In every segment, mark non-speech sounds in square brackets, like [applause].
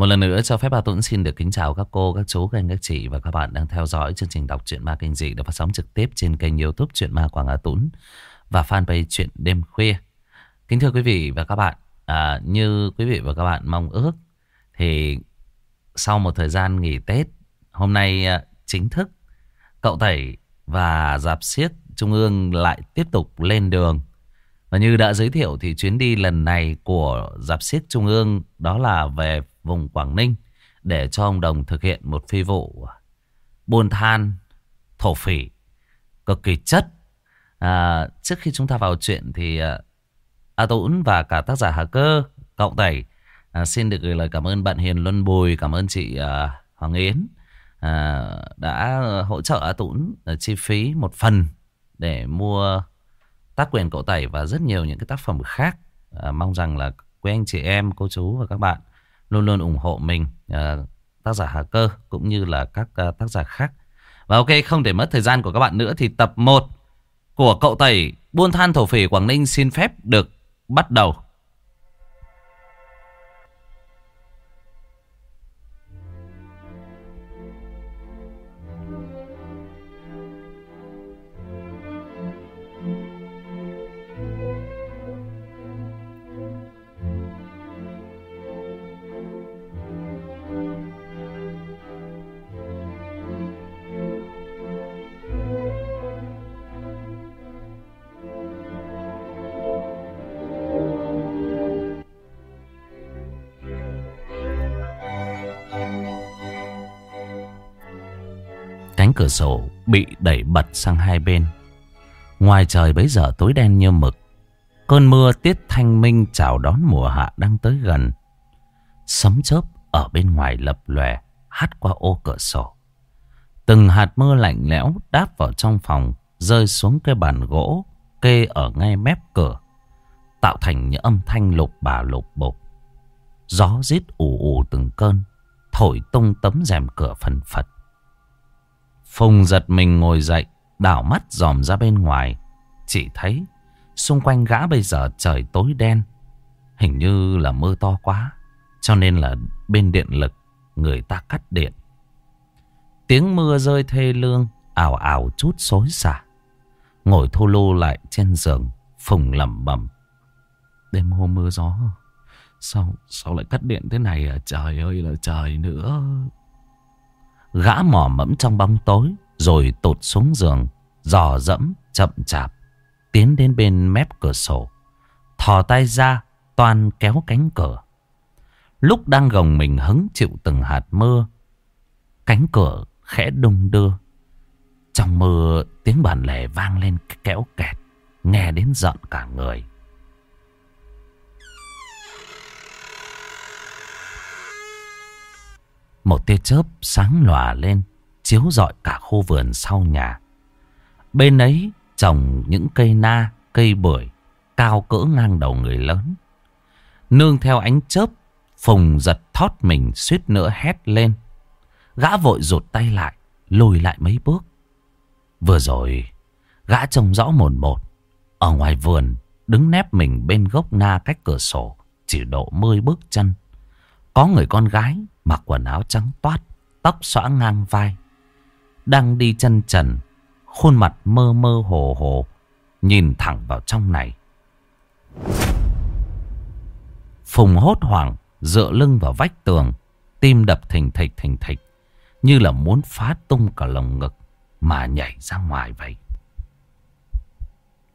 Một lần nữa cho phép bà Tuấn xin được kính chào các cô, các chú, các anh, các chị và các bạn đang theo dõi chương trình đọc truyện ma kinh dị được phát sóng trực tiếp trên kênh youtube truyện ma Quảng Hà Tuấn và fanpage truyện đêm khuya. Kính thưa quý vị và các bạn, à, như quý vị và các bạn mong ước thì sau một thời gian nghỉ Tết, hôm nay à, chính thức cậu Tẩy và Giạp Siết Trung ương lại tiếp tục lên đường. Và như đã giới thiệu thì chuyến đi lần này của giạp Siếc Trung ương đó là về vùng Quảng Ninh để cho ông Đồng thực hiện một phi vụ buôn than, thổ phỉ cực kỳ chất. À, trước khi chúng ta vào chuyện thì à, A Tũng và cả tác giả Hà Cơ, cậu Tẩy à, xin được gửi lời cảm ơn bạn Hiền Luân Bùi, cảm ơn chị à, Hoàng Yến à, đã hỗ trợ A Tũng à, chi phí một phần để mua tác quyền cậu Tẩy và rất nhiều những cái tác phẩm khác. À, mong rằng là quý anh chị em, cô chú và các bạn luôn luôn ủng hộ mình à, tác giả Hà Cơ cũng như là các à, tác giả khác. Và ok không để mất thời gian của các bạn nữa thì tập 1 của cậu Tẩy Buôn Than Thổ Phỉ Quảng Ninh xin phép được bắt đầu. Cửa sổ bị đẩy bật sang hai bên. Ngoài trời bấy giờ tối đen như mực. Cơn mưa tiết thanh minh chào đón mùa hạ đang tới gần. Sấm chớp ở bên ngoài lập lòe hắt qua ô cửa sổ. Từng hạt mưa lạnh lẽo đáp vào trong phòng, rơi xuống cái bàn gỗ kê ở ngay mép cửa, tạo thành những âm thanh lục bà lục bục. Gió rít ù ù từng cơn, thổi tung tấm rèm cửa phần phật. Phùng giật mình ngồi dậy, đảo mắt dòm ra bên ngoài. Chỉ thấy xung quanh gã bây giờ trời tối đen. Hình như là mưa to quá, cho nên là bên điện lực người ta cắt điện. Tiếng mưa rơi thê lương, ảo ảo chút xối xả. Ngồi thô lô lại trên giường, Phùng lẩm bẩm. Đêm hôm mưa gió, sao, sao lại cắt điện thế này à? Trời ơi là trời nữa. Gã mò mẫm trong bóng tối, Rồi tụt xuống giường, Dò dẫm, chậm chạp, Tiến đến bên mép cửa sổ, Thò tay ra Toàn kéo cánh cửa. Lúc đang gồng mình hứng chịu từng hạt mưa, Cánh cửa khẽ đung đưa. Trong mưa tiếng bản lề vang lên kéo kẹt, Nghe đến giận cả người. Một tia chớp sáng lòa lên, chiếu rọi cả khu vườn sau nhà. Bên ấy trồng những cây na, cây bưởi, cao cỡ ngang đầu người lớn. Nương theo ánh chớp, Phùng giật thót mình suýt nữa hét lên. Gã vội rụt tay lại, lùi lại mấy bước. Vừa rồi, gã trông rõ một một. Ở ngoài vườn, đứng nép mình bên gốc na cách cửa sổ, chỉ độ mươi bước chân. Có người con gái mặc quần áo trắng toát, tóc xõa ngang vai. Đang đi chân trần, khuôn mặt mơ mơ hồ hồ, nhìn thẳng vào trong này. Phùng hốt hoảng, dựa lưng vào vách tường, tim đập thình thịch thình thịch, như là muốn phá tung cả lồng ngực mà nhảy ra ngoài vậy.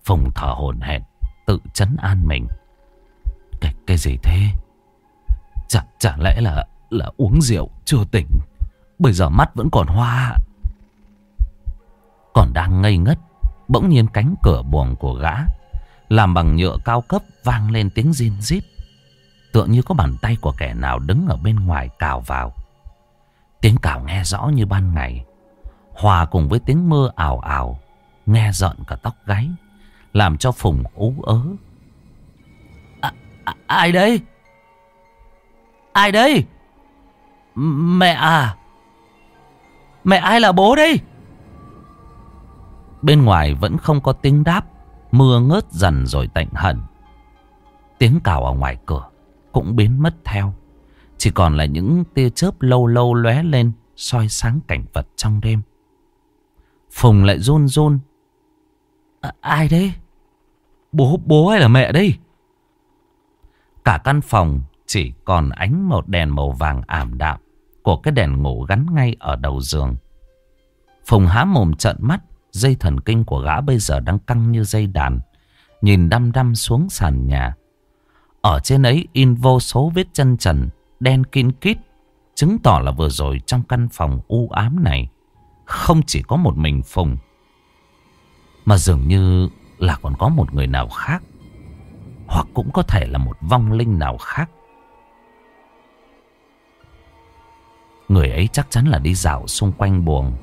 Phùng thở hổn hển, tự chấn an mình. Cái, cái gì thế? Chả, chả lẽ là là uống rượu chưa tỉnh. Bây giờ mắt vẫn còn hoa. Còn đang ngây ngất Bỗng nhiên cánh cửa buồng của gã Làm bằng nhựa cao cấp vang lên tiếng rin rít. Tựa như có bàn tay của kẻ nào đứng ở bên ngoài cào vào. Tiếng cào nghe rõ như ban ngày Hòa cùng với tiếng mưa ảo ảo Nghe giận cả tóc gáy Làm cho Phùng ú ớ. À, à, Ai đây? Ai đây? Mẹ à Mẹ ai là bố đây Bên ngoài vẫn không có tiếng đáp Mưa ngớt dần rồi tạnh hẳn Tiếng cào ở ngoài cửa Cũng biến mất theo Chỉ còn là những tia chớp lâu lâu lóe lên soi sáng cảnh vật trong đêm. Phùng lại run run. À, ai đấy? Bố, bố hay là mẹ đây? Cả căn phòng chỉ còn ánh một đèn màu vàng ảm đạm của cái đèn ngủ gắn ngay ở đầu giường. Phùng há mồm trợn mắt, dây thần kinh của gã bây giờ đang căng như dây đàn, nhìn đăm đăm xuống sàn nhà. Ở trên ấy in vô số vết chân trần, đen kín kít, chứng tỏ là vừa rồi trong căn phòng u ám này, không chỉ có một mình Phùng, mà dường như là còn có một người nào khác, hoặc cũng có thể là một vong linh nào khác. Người ấy chắc chắn là đi dạo xung quanh buồng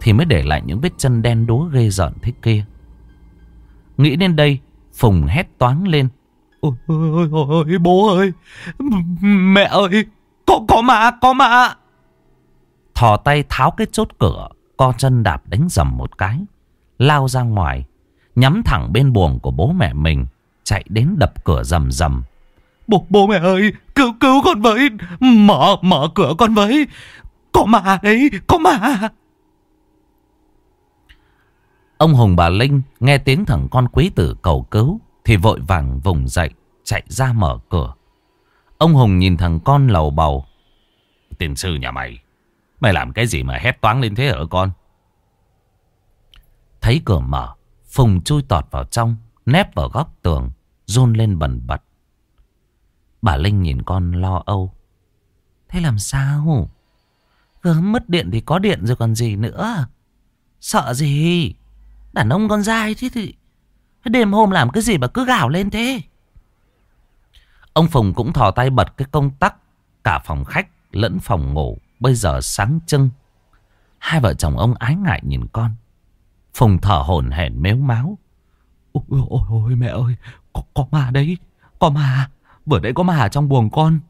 Thì mới để lại những vết chân đen đúa ghê rợn thế kia. Nghĩ đến đây Phùng hét toáng lên. Ôi ôi ôi bố ơi Mẹ ơi Có có mà có mà. Thò tay tháo cái chốt cửa Co chân đạp đánh dầm một cái Lao ra ngoài Nhắm thẳng bên buồng của bố mẹ mình Chạy đến đập cửa rầm rầm Bố, bố mẹ ơi, cứu cứu con với. Mở, mở cửa con với. Có mà đấy, có mà. Ông Hùng bà Linh nghe tiếng thằng con quý tử cầu cứu thì vội vàng vùng dậy, chạy ra mở cửa. Ông Hùng nhìn thằng con lầu bầu. Tiền sư nhà mày, mày làm cái gì mà hét toáng lên thế hả con? Thấy cửa mở, Phùng chui tọt vào trong, nép vào góc tường, run lên bần bật. Bà Linh nhìn con lo âu. Thế làm sao? Gớm mất điện thì có điện rồi còn gì nữa. Sợ gì? Đàn ông con dai thế thì... Đêm hôm làm cái gì mà cứ gào lên thế? Ông Phùng cũng thò tay bật cái công tắc. Cả phòng khách lẫn phòng ngủ bây giờ sáng trưng. Hai vợ chồng ông ái ngại nhìn con. Phùng thở hổn hển mếu máu. Ôi, ôi, ôi mẹ ơi, có, có ma đấy, có ma. Vừa nãy có mà trong buồng con.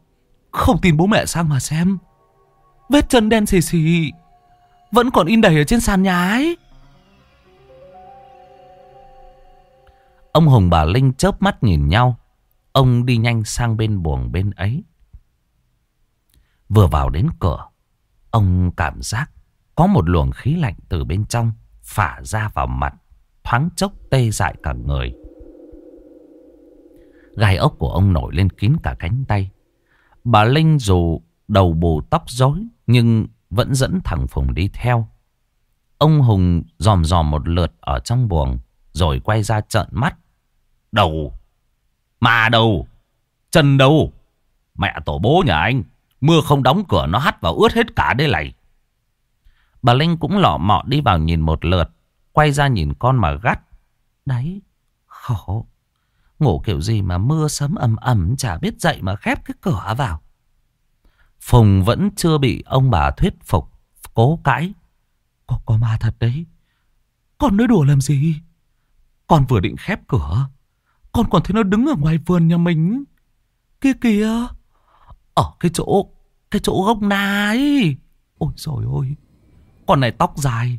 Không tin bố mẹ sang mà xem. Vết chân đen xì xì. Vẫn còn in đầy ở trên sàn nhà ấy. Ông Hùng bà Linh chớp mắt nhìn nhau. Ông đi nhanh sang bên buồng bên ấy. Vừa vào đến cửa, Ông cảm giác Có một luồng khí lạnh từ bên trong Phả ra vào mặt, Thoáng chốc tê dại cả người. Gai ốc của ông nổi lên kín cả cánh tay. Bà Linh dù đầu bù tóc rối nhưng vẫn dẫn thằng Phùng đi theo. Ông Hùng dòm dòm một lượt ở trong buồng rồi quay ra trợn mắt. Đầu, mà đầu, chân đâu, mẹ tổ bố nhà anh, mưa không đóng cửa nó hắt vào ướt hết cả đây này. Bà Linh cũng lọ mọ đi vào nhìn một lượt, quay ra nhìn con mà gắt. Đấy, khổ. Ngủ kiểu gì mà mưa sấm ầm ầm chả biết dậy mà khép cái cửa vào. Phùng vẫn chưa bị ông bà thuyết phục, cố cãi. Có, có ma thật đấy. Con nói đùa làm gì? Con vừa định khép cửa. Con còn thấy nó đứng ở ngoài vườn nhà mình. Kia kìa. Ở cái chỗ, cái chỗ gốc na ấy. Ôi trời ơi. Con này tóc dài.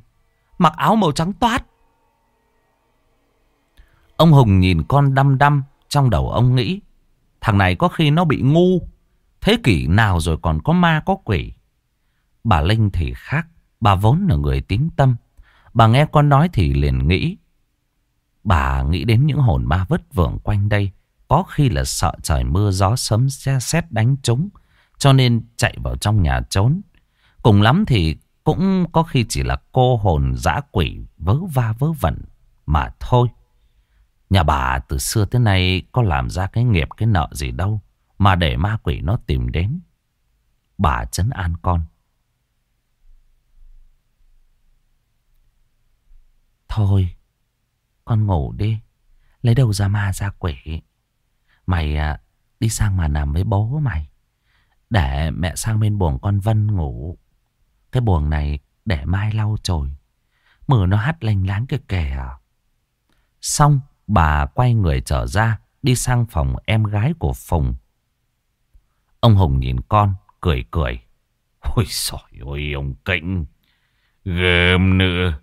Mặc áo màu trắng toát. Ông Hùng nhìn con đăm đăm Trong đầu ông nghĩ, Thằng này có khi nó bị ngu, Thế kỷ nào rồi còn có ma có quỷ? Bà Linh thì khác, Bà vốn là người tín tâm. Bà nghe con nói thì liền nghĩ, Bà nghĩ đến những hồn ma vất vưởng quanh đây, Có khi là sợ trời mưa gió sấm xét đánh chúng Cho nên chạy vào trong nhà trốn. Cùng lắm thì cũng có khi chỉ là cô hồn dã quỷ vớ va vớ vẩn mà thôi. Nhà bà từ xưa tới nay có làm ra cái nghiệp cái nợ gì đâu mà để ma quỷ nó tìm đến. Bà chấn an con. Thôi, con ngủ đi. Lấy đầu ra ma ra quỷ. Mày à, đi sang mà nằm với bố mày. Để mẹ sang bên buồng con Vân ngủ. Cái buồng này để mai lau chồi. Mưa nó hắt lanh láng kìa kìa. À. Xong Bà quay người trở ra, Đi sang phòng em gái của Phùng. Ông Hùng nhìn con, Cười cười. Ôi trời ơi, ông Kinh Gớm nữa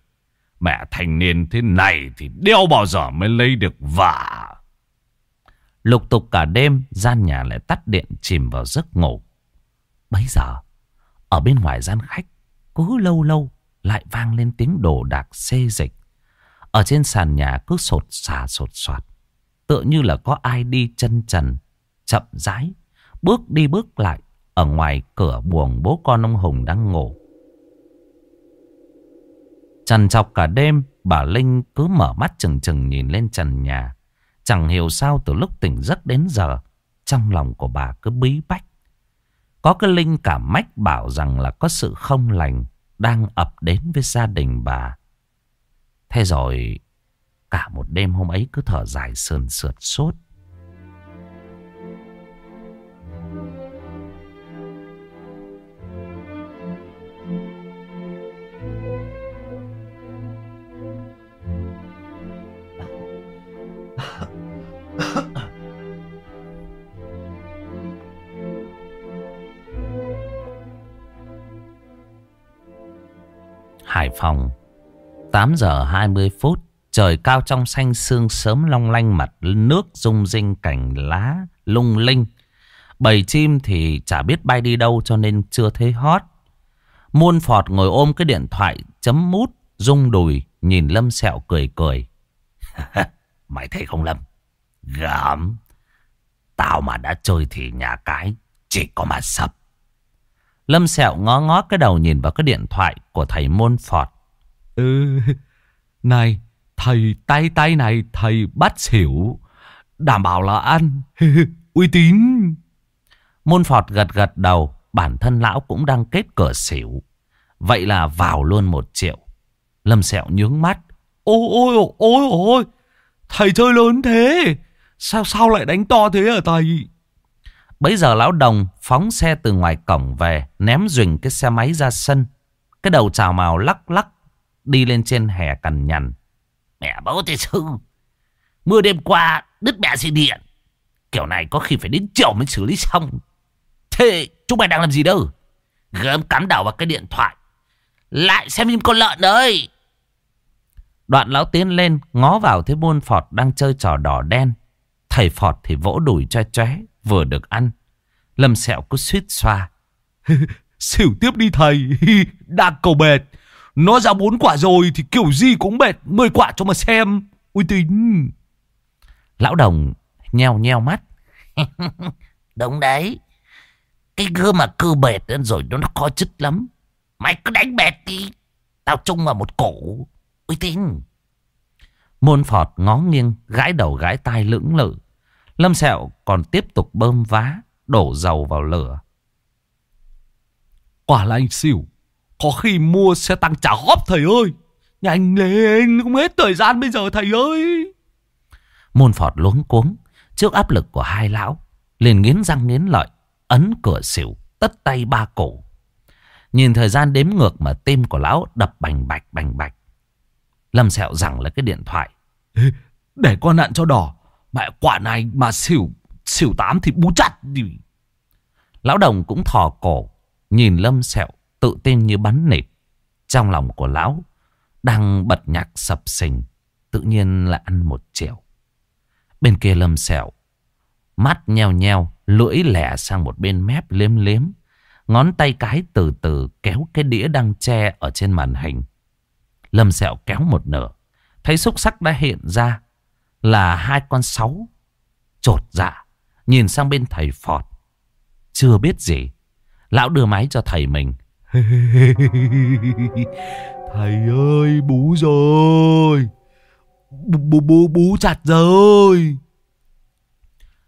Mẹ thành niên thế này Thì đeo bao giờ mới lấy được vả? Lục tục cả đêm, Gian nhà lại tắt điện chìm vào giấc ngủ. Bây giờ, Ở bên ngoài gian khách, Cứ lâu lâu lại vang lên tiếng đồ đạc xê dịch. Ở trên sàn nhà cứ sột xà sột soạt. Tựa như là có ai đi chân trần, Chậm rãi, Bước đi bước lại. Ở ngoài cửa buồng bố con ông Hùng đang ngủ. Trần chọc cả đêm, Bà Linh cứ mở mắt chừng chừng nhìn lên trần nhà. Chẳng hiểu sao từ lúc tỉnh giấc đến giờ, Trong lòng của bà cứ bí bách. Có cái linh cảm mách bảo rằng là có sự không lành Đang ập đến với gia đình bà. Thế rồi, Cả một đêm hôm ấy cứ thở dài sườn sượt sốt Hải Phòng 8 giờ 20 phút, Trời cao trong xanh sương sớm long lanh mặt nước rung rinh cảnh lá lung linh. Bầy chim thì chả biết bay đi đâu cho nên chưa thấy hót. Muôn phọt ngồi ôm cái điện thoại chấm mút, rung đùi, nhìn Lâm Sẹo cười cười. [laughs] Mày thấy không Lâm? Gớm. Tao mà đã chơi thì nhà cái, chỉ có mà sập. Lâm Sẹo ngó ngó cái đầu nhìn vào cái điện thoại của thầy Môn Phọt. Ừ, này, thầy tay tay này thầy bắt xỉu. Đảm bảo là ăn, [laughs] uy tín. Môn Phọt gật gật đầu, bản thân lão cũng đang kết cờ xỉu. Vậy là vào luôn một triệu. Lâm Sẹo nhướng mắt. Ôi ôi ôi ôi, thầy chơi lớn thế. Sao sao lại đánh to thế hả thầy? Bấy giờ lão đồng phóng xe từ ngoài cổng về, ném duỳnh cái xe máy ra sân. Cái đầu chào màu lắc lắc, đi lên trên hè cằn nhằn. Mẹ bố thầy sư, mưa đêm qua đứt mẹ dây điện. Kiểu này có khi phải đến chiều mới xử lý xong. Thế chúng mày đang làm gì đâu? Gớm cắm đầu vào cái điện thoại. Lại xem phim con lợn ơi. Đoạn lão tiến lên, ngó vào thấy buôn phọt đang chơi trò đỏ đen. Thầy phọt thì vỗ đùi cho chóe vừa được ăn. Lâm sẹo cứ suýt xoa. [laughs] Xỉu tiếp đi thầy, [laughs] đang cầu bệt. Nó ra bốn quả rồi thì kiểu gì cũng bệt, mười quả cho mà xem. Uy tín. Lão đồng nheo nheo mắt. [laughs] Đúng đấy. Cái gơ mà cư bệt rồi nó khó chứt lắm. Mày cứ đánh bệt đi. Tao chung vào một cổ. Uy tín. Môn phọt ngó nghiêng, gãi đầu gãi tai lưỡng lự. Lâm Sẹo còn tiếp tục bơm vá, đổ dầu vào lửa. Quả là anh xỉu. Có khi mua xe tăng trả góp thầy ơi. Nhanh lên, không hết thời gian bây giờ thầy ơi. Môn phọt luống cuống trước áp lực của hai lão. Liền nghiến răng nghiến lợi, ấn cửa xỉu, tất tay ba cổ. Nhìn thời gian đếm ngược mà tim của lão đập bành bạch bành bạch. Lâm Sẹo rằng là cái điện thoại. Để con nặn cho đỏ. Mẹ quả này mà xỉu, xỉu tám thì bú chặt đi. Lão đồng cũng thò cổ, nhìn Lâm Sẹo tự tin như bắn nịt. Trong lòng của lão đang bật nhạc sập sình, tự nhiên là ăn một triệu. Bên kia Lâm Sẹo, mắt nheo nheo, lưỡi lẻ sang một bên mép liếm liếm. Ngón tay cái từ từ kéo cái đĩa đang che ở trên màn hình. Lâm Sẹo kéo một nửa, thấy xúc sắc đã hiện ra là hai con sáu. Chột dạ, nhìn sang bên thầy Phọt. Chưa biết gì, lão đưa máy cho thầy mình. [laughs] thầy ơi, bú rồi. Bú, bú, bú, chặt rồi.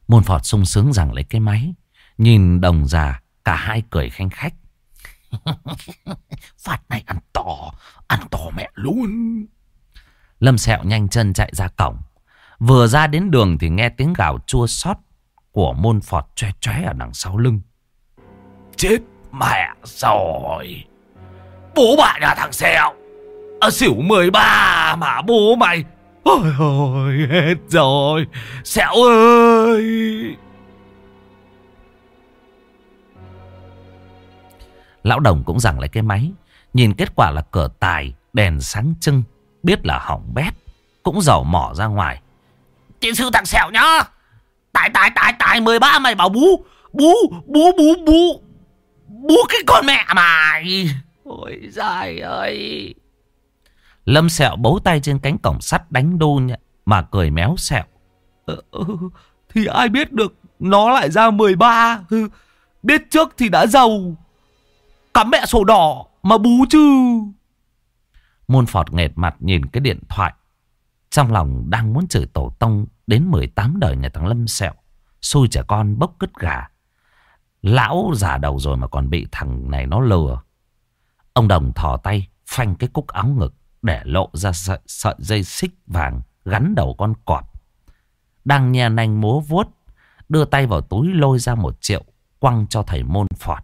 Môn Phọt sung sướng rằng lấy cái máy. Nhìn đồng già, cả hai cười khanh khách. [laughs] Phát này ăn to, ăn to mẹ luôn. Lâm Sẹo nhanh chân chạy ra cổng. Vừa ra đến đường thì nghe tiếng gào chua xót của môn phọt choe choe ở đằng sau lưng. Chết mẹ rồi. Bố bạn là thằng Sẹo. à, xỉu 13 mà bố mày. Ôi ôi hết rồi. Sẹo ơi. Lão đồng cũng giằng lấy cái máy. Nhìn kết quả là cửa tài, đèn sáng trưng. Biết là hỏng bét. Cũng dầu mỏ ra ngoài. Tiến sư thằng Sẹo nhá. Tài tài tài tài 13 mày bảo bú. Bú bú bú bú. Bú cái con mẹ mày Ôi dài ơi Lâm sẹo bấu tay trên cánh cổng sắt đánh đu nhỉ, mà cười méo sẹo. Ờ, ừ, Thì ai biết được Nó lại ra 13 ừ, Biết trước thì đã giàu Cắm mẹ sổ đỏ Mà bú chứ Môn Phọt nghệt mặt nhìn cái điện thoại. Trong lòng đang muốn chửi tổ tông đến 18 đời nhà thằng Lâm sẹo. Xui trẻ con bốc cứt gà. Lão già đầu rồi mà còn bị thằng này nó lừa. Ông Đồng thò tay phanh cái cúc áo ngực để lộ ra sợi, sợi dây xích vàng gắn đầu con cọp. Đang nhà nanh múa vuốt, đưa tay vào túi lôi ra một triệu, quăng cho thầy môn phọt.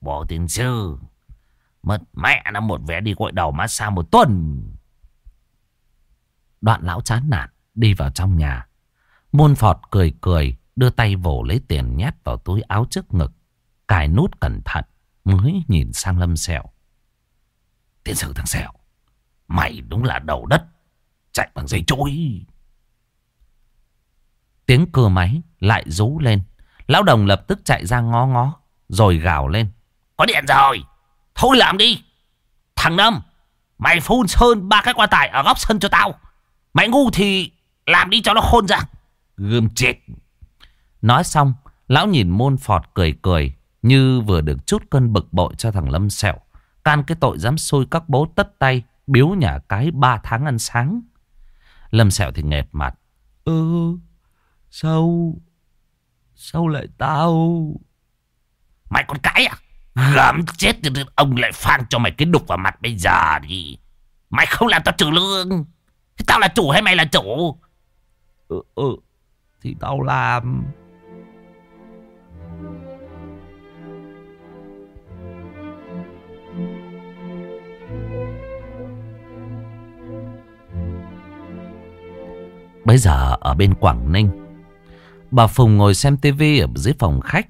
Bộ tiền sư Mất mẹ nó một vé đi gội đầu massage một tuần Đoạn lão chán nản đi vào trong nhà. Môn phọt cười cười đưa tay vồ lấy tiền nhét vào túi áo trước ngực. Cài nút cẩn thận mới nhìn sang lâm sẹo. Tiến sư thằng Sẹo, Mày đúng là đầu đất, Chạy bằng dây chối. Tiếng cưa máy lại rú lên. Lão đồng lập tức chạy ra ngó ngó, rồi gào lên. Có điện rồi, Thôi làm đi Thằng Năm, Mày phun sơn ba cái quan tài ở góc sân cho tao Mày ngu thì làm đi cho nó khôn ra Gươm chết Nói xong, lão nhìn môn phọt cười cười như vừa được chút cơn bực bội cho thằng Lâm Sẹo. Can cái tội dám xôi các bố tất tay, biếu nhà cái ba tháng ăn sáng. Lâm Sẹo thì nghẹt mặt. Ừ Sao Sao lại tao Mày còn cãi à Gớm chết thì ông lại phan cho mày cái đục vào mặt bây giờ đi Mày không làm tao trừ lương Thế tao là chủ hay mày là chủ Ừ, ừ Thì tao làm Bây giờ ở bên Quảng Ninh, bà Phùng ngồi xem tivi ở dưới phòng khách.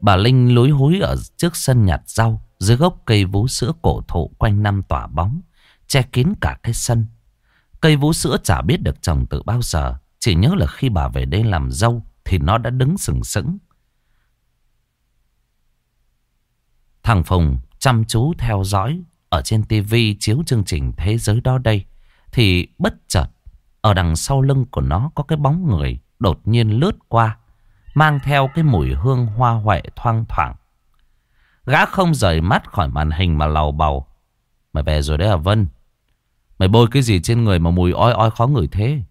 Bà Linh lối húi ở trước sân nhặt rau, dưới gốc cây vú sữa cổ thụ quanh năm tỏa bóng, che kín cả cái sân. Cây vú sữa chả biết được trồng từ bao giờ, chỉ nhớ là khi bà về đây làm dâu thì nó đã đứng sừng sững. Thằng Phùng chăm chú theo dõi ở trên tivi chiếu chương trình Thế giới đó đây. Thì bất chợt, Ở đằng sau lưng của nó có cái bóng người Đột nhiên lướt qua, Mang theo cái mùi hương hoa huệ thoang thoảng. Gã không rời mắt khỏi màn hình mà lầu bầu. Mày về rồi đấy à Vân? Mày bôi cái gì trên người mà mùi oi oi khó ngửi thế?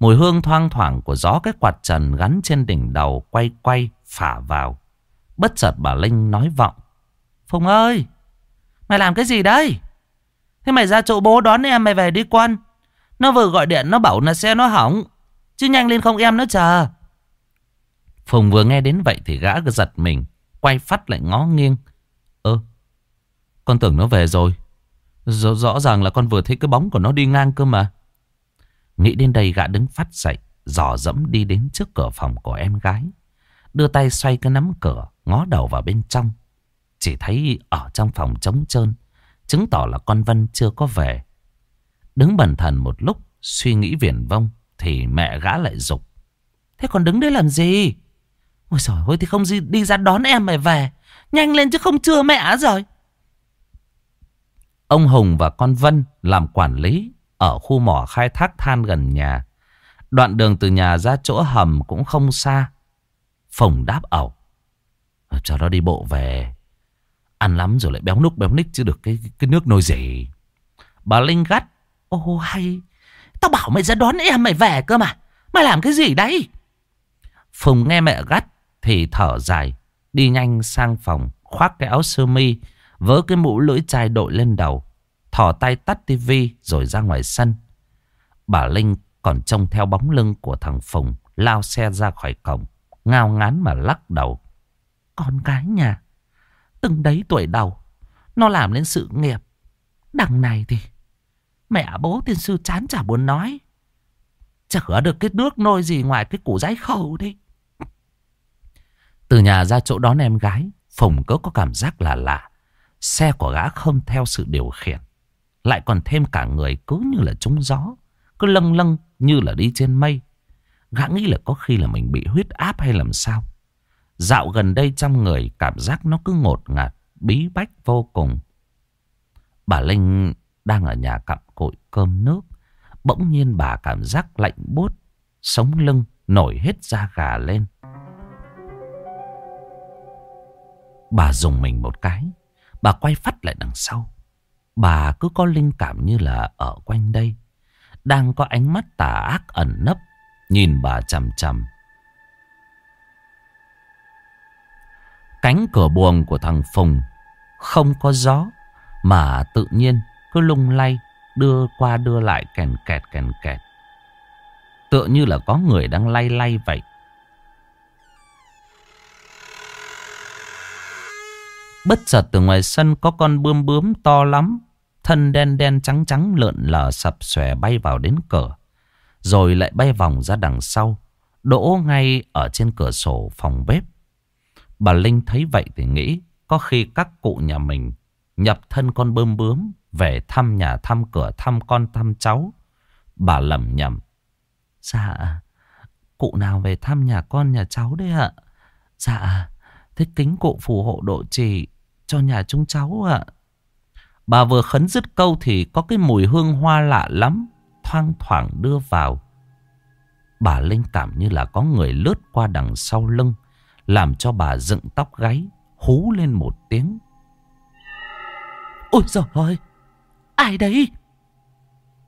Mùi hương thoang thoảng của gió cái quạt trần gắn trên đỉnh đầu quay quay phả vào. Bất chợt bà Linh nói vọng, Phùng ơi, Mày làm cái gì đây? Thế mày ra chỗ bố đón em mày về đi quan. Nó vừa gọi điện nó bảo là xe nó hỏng. Chứ nhanh lên không em nó chờ. Phùng vừa nghe đến vậy thì gã giật mình. Quay phát lại ngó nghiêng. Ơ, con tưởng nó về rồi. Rõ, rõ ràng là con vừa thấy cái bóng của nó đi ngang cơ mà. Nghĩ đến đây gã đứng phát dậy. Dò dẫm đi đến trước cửa phòng của em gái. Đưa tay xoay cái nắm cửa. Ngó đầu vào bên trong. Chỉ thấy ở trong phòng trống trơn. Chứng tỏ là con Vân chưa có về. Đứng bần thần một lúc, Suy nghĩ viển vông, Thì mẹ gã lại dục. Thế còn đứng đấy làm gì? Ôi trời ơi, thì không gì đi ra đón em mày về. Nhanh lên chứ không chưa mẹ rồi. Ông Hùng và con Vân làm quản lý Ở khu mỏ khai thác than gần nhà. Đoạn đường từ nhà ra chỗ hầm cũng không xa. Phòng đáp ẩu. Ờ, cho nó đi bộ về. Ăn lắm rồi lại béo núc, béo ních chứ được cái cái nước nồi gì. Bà Linh gắt. Ô, hay. Tao bảo mày ra đón em, mày về cơ mà. Mày làm cái gì đấy? Phùng nghe mẹ gắt thì thở dài. Đi nhanh sang phòng, khoác cái áo sơ mi. Vớ cái mũ lưỡi chai đội lên đầu. Thỏ tay tắt tivi rồi ra ngoài sân. Bà Linh còn trông theo bóng lưng của thằng Phùng lao xe ra khỏi cổng. Ngao ngán mà lắc đầu. Con gái nhà. Từng đấy tuổi đầu. Nó làm lên sự nghiệp. Đằng này thì Mẹ bố tiên sư chán chả muốn nói. Chả có được cái nước nôi gì ngoài cái củ giấy khẩu đi. Từ nhà ra chỗ đón em gái, Phùng cứ có cảm giác là lạ. Xe của gã không theo sự điều khiển. Lại còn thêm cả người cứ như là trúng gió, Cứ lâng lâng như là đi trên mây. Gã nghĩ là có khi là mình bị huyết áp hay làm sao. Dạo gần đây trong người cảm giác nó cứ ngột ngạt, bí bách vô cùng. Bà Linh đang ở nhà cặm cụi cơm nước. Bỗng nhiên bà cảm giác lạnh buốt, sống lưng nổi hết da gà lên. Bà dùng mình một cái, bà quay phát lại đằng sau. Bà cứ có linh cảm như là ở quanh đây. Đang có ánh mắt tà ác ẩn nấp, nhìn bà chằm chằm. Cánh cửa buồng của thằng Phùng không có gió, mà tự nhiên cứ lung lay, đưa qua đưa lại kèn kẹt kèn kẹt. Tựa như là có người đang lay lay vậy. Bất chợt từ ngoài sân có con bươm bướm to lắm. Thân đen đen trắng trắng lượn lờ sập xòe bay vào đến cửa. Rồi lại bay vòng ra đằng sau. Đỗ ngay ở trên cửa sổ phòng bếp. Bà Linh thấy vậy thì nghĩ có khi các cụ nhà mình nhập thân con bơm bướm về thăm nhà thăm cửa thăm con thăm cháu. Bà lầm nhầm. Dạ, cụ nào về thăm nhà con nhà cháu đấy ạ? Dạ, thích kính cụ phù hộ độ trì cho nhà chúng cháu ạ. Bà vừa khấn dứt câu thì có cái mùi hương hoa lạ lắm, thoang thoảng đưa vào. Bà linh cảm như là có người lướt qua đằng sau lưng, làm cho bà dựng tóc gáy, hú lên một tiếng. Ôi giời ơi, ai đấy?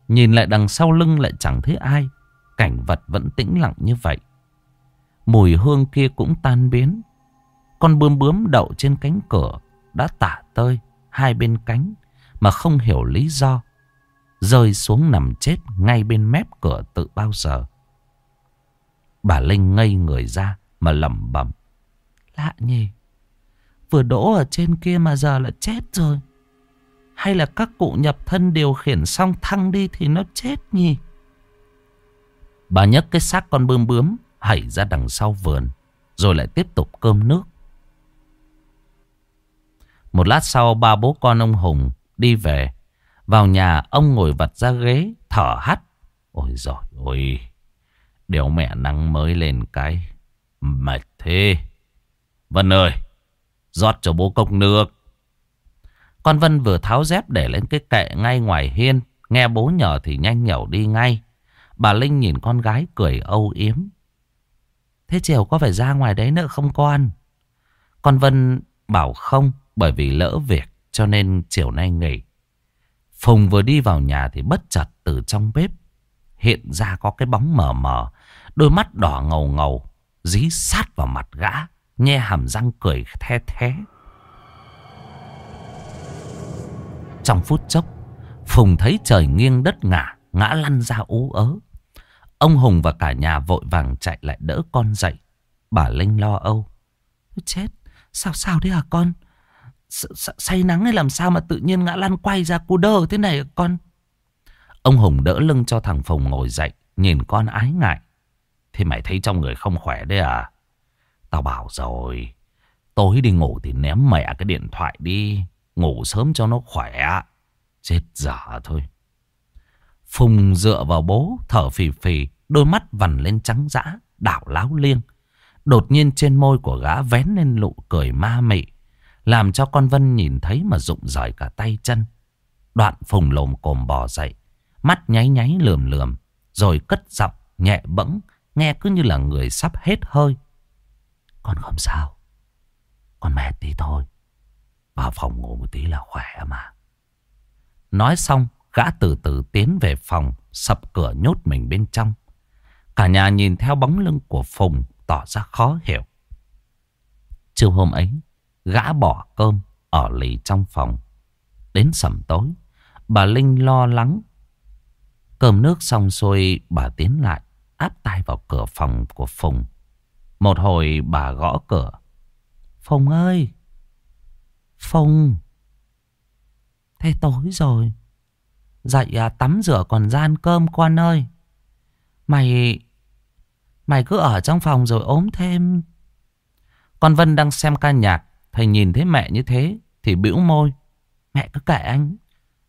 Nhìn lại đằng sau lưng lại chẳng thấy ai, cảnh vật vẫn tĩnh lặng như vậy. Mùi hương kia cũng tan biến. Con bướm bướm đậu trên cánh cửa đã tả tơi hai bên cánh mà không hiểu lý do. Rơi xuống nằm chết ngay bên mép cửa tự bao giờ. Bà Linh ngây người ra mà lẩm bẩm. Lạ nhỉ. Vừa đỗ ở trên kia mà giờ là chết rồi. Hay là các cụ nhập thân điều khiển xong thăng đi thì nó chết nhỉ? Bà nhấc cái xác con bươm bướm, hảy ra đằng sau vườn. Rồi lại tiếp tục cơm nước. Một lát sau, ba bố con ông Hùng đi về. Vào nhà, ông ngồi vặt ra ghế, thở hắt. Ôi giời ôi. Đéo mẹ nắng mới lên cái. Mệt thế. Vân ơi. rót cho bố cốc nước. Con Vân vừa tháo dép để lên cái kệ ngay ngoài hiên. Nghe bố nhờ thì nhanh nhẩu đi ngay. Bà Linh nhìn con gái cười âu yếm. Thế chiều có phải ra ngoài đấy nữa không con? Con Vân bảo không bởi vì lỡ việc cho nên chiều nay nghỉ. Phùng vừa đi vào nhà thì bất chợt từ trong bếp hiện ra có cái bóng mờ mờ, đôi mắt đỏ ngầu ngầu, dí sát vào mặt gã, nhe hàm răng cười the thế. Trong phút chốc, Phùng thấy trời nghiêng đất ngả, ngã lăn ra ú ớ. Ông Hùng và cả nhà vội vàng chạy lại đỡ con dậy. Bà Linh lo âu. Chết, sao sao đấy hả con? say nắng hay làm sao mà tự nhiên ngã lăn quay ra cô đơ thế này con. Ông Hùng đỡ lưng cho thằng Phùng ngồi dậy, nhìn con ái ngại. Thế mày thấy trong người không khỏe đấy à? Tao bảo rồi, tối đi ngủ thì ném mẹ cái điện thoại đi, ngủ sớm cho nó khỏe. Chết giả thôi. Phùng dựa vào bố, thở phì phì, đôi mắt vằn lên trắng dã, đảo láo liêng. Đột nhiên trên môi của gã vén lên lụ cười ma mị. Làm cho con Vân nhìn thấy mà rụng rời cả tay chân. Đoạn phùng lồm cồm bò dậy. Mắt nháy nháy lườm lườm. Rồi cất giọng nhẹ bẫng. Nghe cứ như là người sắp hết hơi. Con không sao. Con mệt tí thôi. Vào phòng ngủ một tí là khỏe mà. Nói xong, gã từ từ tiến về phòng, sập cửa nhốt mình bên trong. Cả nhà nhìn theo bóng lưng của Phùng tỏ ra khó hiểu. Trưa hôm ấy, Gã bỏ cơm ở lì trong phòng. Đến sầm tối, bà Linh lo lắng. Cơm nước xong xuôi, bà tiến lại, áp tay vào cửa phòng của Phùng. Một hồi bà gõ cửa. Phùng ơi! Phùng! Thế tối rồi. Dậy à, tắm rửa còn gian cơm con ơi. Mày... Mày cứ ở trong phòng rồi ốm thêm. Con Vân đang xem ca nhạc. Thầy nhìn thấy mẹ như thế thì bĩu môi. Mẹ cứ kệ anh.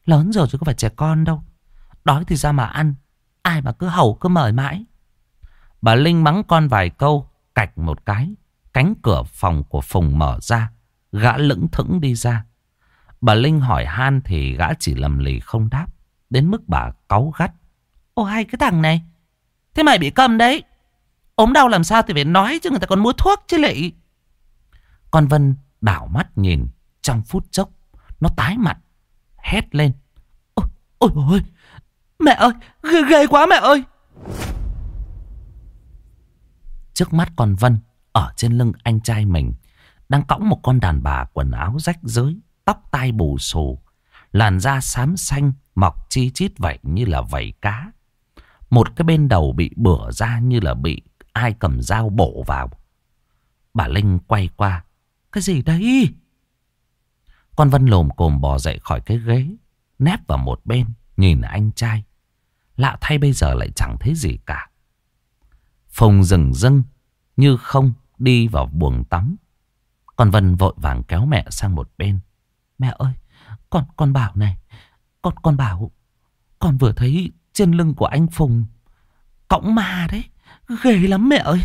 Lớn rồi chứ có phải trẻ con đâu. Đói thì ra mà ăn. Ai mà cứ hầu cứ mời mãi. Bà Linh mắng con vài câu. Cạch một cái. Cánh cửa phòng của Phùng mở ra. Gã lững thững đi ra. Bà Linh hỏi han thì gã chỉ lầm lì không đáp. Đến mức bà cáu gắt. Ô hai cái thằng này. Thế mày bị cầm đấy. ốm đau làm sao thì phải nói chứ người ta còn mua thuốc chứ lị. Con Vân đảo mắt nhìn. Trong phút chốc nó tái mặt. Hét lên. Ôi, ôi ôi. Mẹ ơi. Ghê, ghê quá mẹ ơi. Trước mắt con Vân. Ở trên lưng anh trai mình. Đang cõng một con đàn bà quần áo rách rưới. Tóc tai bù xù. Làn da xám xanh, mọc chi chít vậy như là vảy cá. Một cái bên đầu bị bửa ra như là bị ai cầm dao bổ vào. Bà Linh quay qua. Cái gì đấy? Con Vân lồm cồm bò dậy khỏi cái ghế. Nép vào một bên. Nhìn anh trai. Lạ thay bây giờ lại chẳng thấy gì cả. Phùng rừng rưng. Như không đi vào buồng tắm. Con Vân vội vàng kéo mẹ sang một bên. Mẹ ơi, con con bảo này, con con bảo, con vừa thấy trên lưng của anh Phùng cõng ma đấy, ghê lắm mẹ ơi.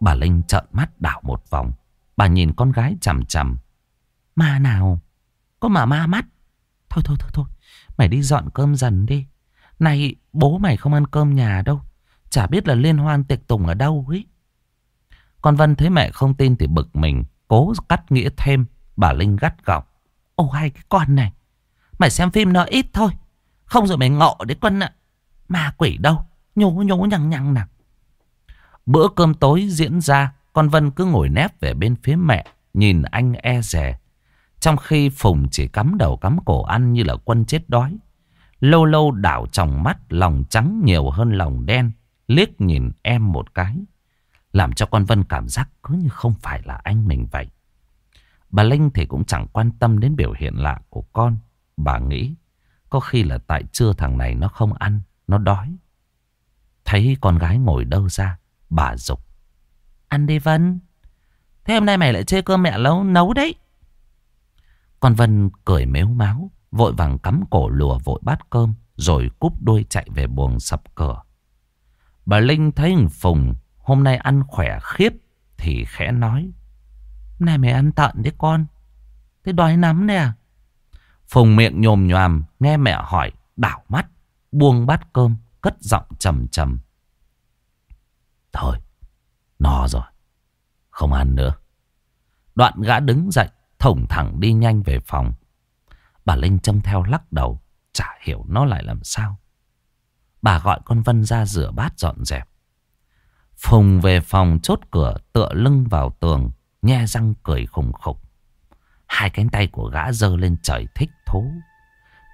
Bà Linh trợn mắt đảo một vòng, bà nhìn con gái chằm chằm. Ma nào? Có mà ma mắt. Thôi thôi thôi thôi, mày đi dọn cơm dần đi. Này bố mày không ăn cơm nhà đâu, chả biết là liên hoan tiệc tùng ở đâu ấy. Con Vân thấy mẹ không tin thì bực mình, cố cắt nghĩa thêm. Bà Linh gắt gọc. Ô hai cái con này, mày xem phim nó ít thôi. Không rồi mày ngộ đấy con ạ. Ma quỷ đâu, nhố nhố nhằng nhằng nào. Bữa cơm tối diễn ra, con Vân cứ ngồi nép về bên phía mẹ, nhìn anh e rè. Trong khi Phùng chỉ cắm đầu cắm cổ ăn như là quân chết đói. Lâu lâu đảo tròng mắt lòng trắng nhiều hơn lòng đen, liếc nhìn em một cái. Làm cho con Vân cảm giác cứ như không phải là anh mình vậy. Bà Linh thì cũng chẳng quan tâm đến biểu hiện lạ của con. Bà nghĩ có khi là tại trưa thằng này nó không ăn, nó đói. Thấy con gái ngồi đâu ra, bà dục Ăn đi Vân. Thế hôm nay mày lại chê cơm mẹ nấu nấu đấy. Con Vân cười mếu máu, vội vàng cắm cổ lùa vội bát cơm, rồi cúp đuôi chạy về buồng sập cửa. Bà Linh thấy Phùng hôm nay ăn khỏe khiếp thì khẽ nói. Này mày ăn tận đấy con. Thế đói lắm nè. Phùng miệng nhồm nhòm nghe mẹ hỏi đảo mắt buông bát cơm cất giọng trầm trầm. Thôi no rồi không ăn nữa. Đoạn gã đứng dậy thổng thẳng đi nhanh về phòng. Bà Linh trông theo lắc đầu chả hiểu nó lại làm sao. Bà gọi con Vân ra rửa bát dọn dẹp. Phùng về phòng chốt cửa tựa lưng vào tường, nhe răng cười khùng khục. Hai cánh tay của gã giơ lên trời thích thú.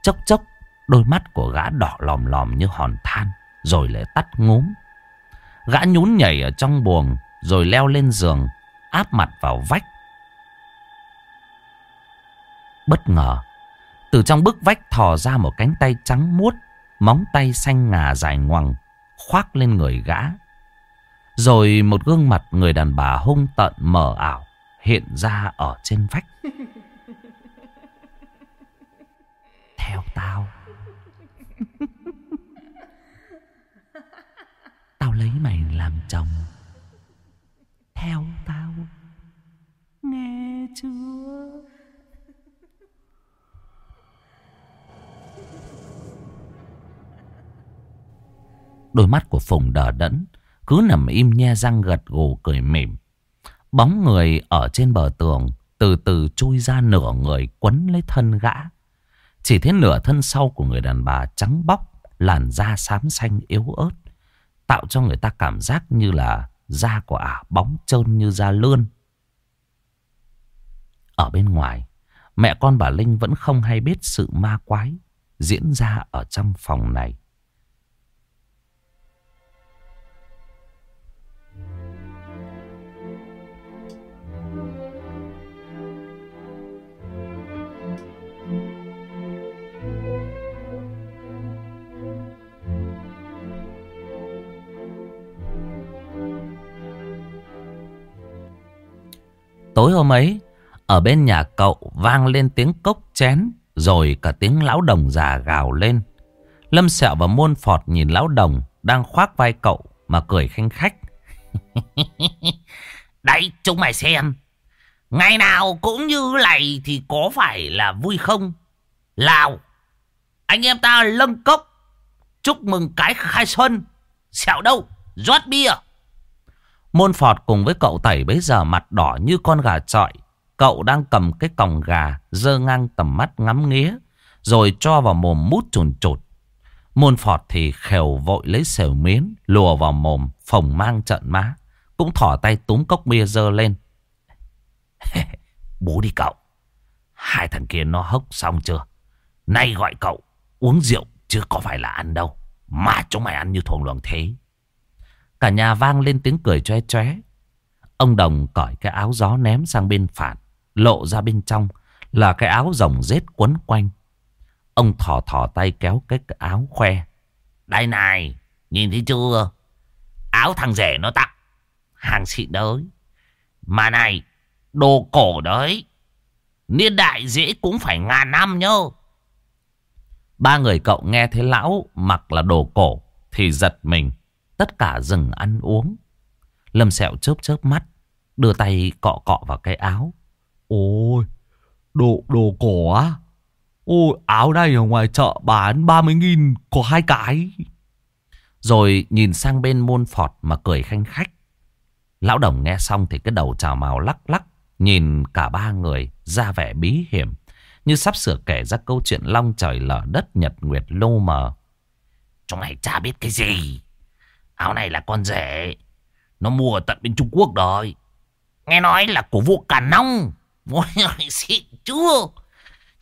Chốc chốc, đôi mắt của gã đỏ lòm lòm như hòn than, rồi lại tắt ngốm. Gã nhún nhảy ở trong buồng, rồi leo lên giường, áp mặt vào vách. Bất ngờ, từ trong bức vách thò ra một cánh tay trắng muốt, móng tay xanh ngà dài ngoằng, khoác lên người gã. Rồi một gương mặt người đàn bà hung tợn mờ ảo hiện ra ở trên vách. [laughs] Theo tao. [laughs] tao lấy mày làm chồng. Theo tao. Nghe chưa? Đôi mắt của Phùng đờ đẫn cứ nằm im nhe răng gật gù cười mỉm. Bóng người ở trên bờ tường từ từ chui ra nửa người quấn lấy thân gã. Chỉ thấy nửa thân sau của người đàn bà trắng bóc, làn da xám xanh yếu ớt. Tạo cho người ta cảm giác như là da của ả bóng trơn như da lươn. Ở bên ngoài, mẹ con bà Linh vẫn không hay biết sự ma quái diễn ra ở trong phòng này. Tối hôm ấy, ở bên nhà cậu vang lên tiếng cốc chén, rồi cả tiếng lão đồng già gào lên. Lâm Sẹo và Môn Phọt nhìn lão đồng đang khoác vai cậu, mà cười khanh khách. [laughs] Đấy chúng mày xem. Ngày nào cũng như này thì có phải là vui không? Lào. Anh em ta lâng cốc. Chúc mừng cái khai xuân. Sẹo đâu? rót bia. Môn Phọt cùng với cậu Tẩy bấy giờ mặt đỏ như con gà trọi. Cậu đang cầm cái còng gà, dơ ngang tầm mắt ngắm nghía, rồi cho vào mồm mút chùn chụt. Môn Phọt thì khều vội lấy xẻo miến, lùa vào mồm, phồng mang trận má. Cũng thỏ tay túm cốc bia dơ lên. [laughs] Bố đi cậu. Hai thằng kia nó hốc xong chưa? Nay gọi cậu uống rượu chứ có phải là ăn đâu. Mà chúng mày ăn như thuồng luồng thế. Cả nhà vang lên tiếng cười choe choé. Ông Đồng cởi cái áo gió ném sang bên phản. Lộ ra bên trong là cái áo rồng rết quấn quanh. Ông thỏ thỏ tay kéo cái áo khoe. Đây này, nhìn thấy chưa? Áo thằng rể nó tặng. Hàng xịn đấy. Mà này, đồ cổ đấy. Niên đại dễ cũng phải ngàn năm nhớ. Ba người cậu nghe thấy lão mặc là đồ cổ thì giật mình. Tất cả dừng ăn uống. Lâm sẹo chớp chớp mắt. Đưa tay cọ cọ vào cái áo. Ôi, đồ đồ cổ á. Ôi, áo này ở ngoài chợ bán 30.000 có hai cái. Rồi nhìn sang bên môn phọt mà cười khanh khách. Lão đồng nghe xong thì cái đầu trào màu lắc lắc. Nhìn cả ba người ra vẻ bí hiểm. Như sắp sửa kể ra câu chuyện long trời lở đất nhật nguyệt lô mờ. Chúng mày chả biết cái gì. Áo này là con rể. Nó mua ở tận bên Trung Quốc rồi. Nghe nói là của vua Càn Nông. Ôi [laughs] xịn chưa.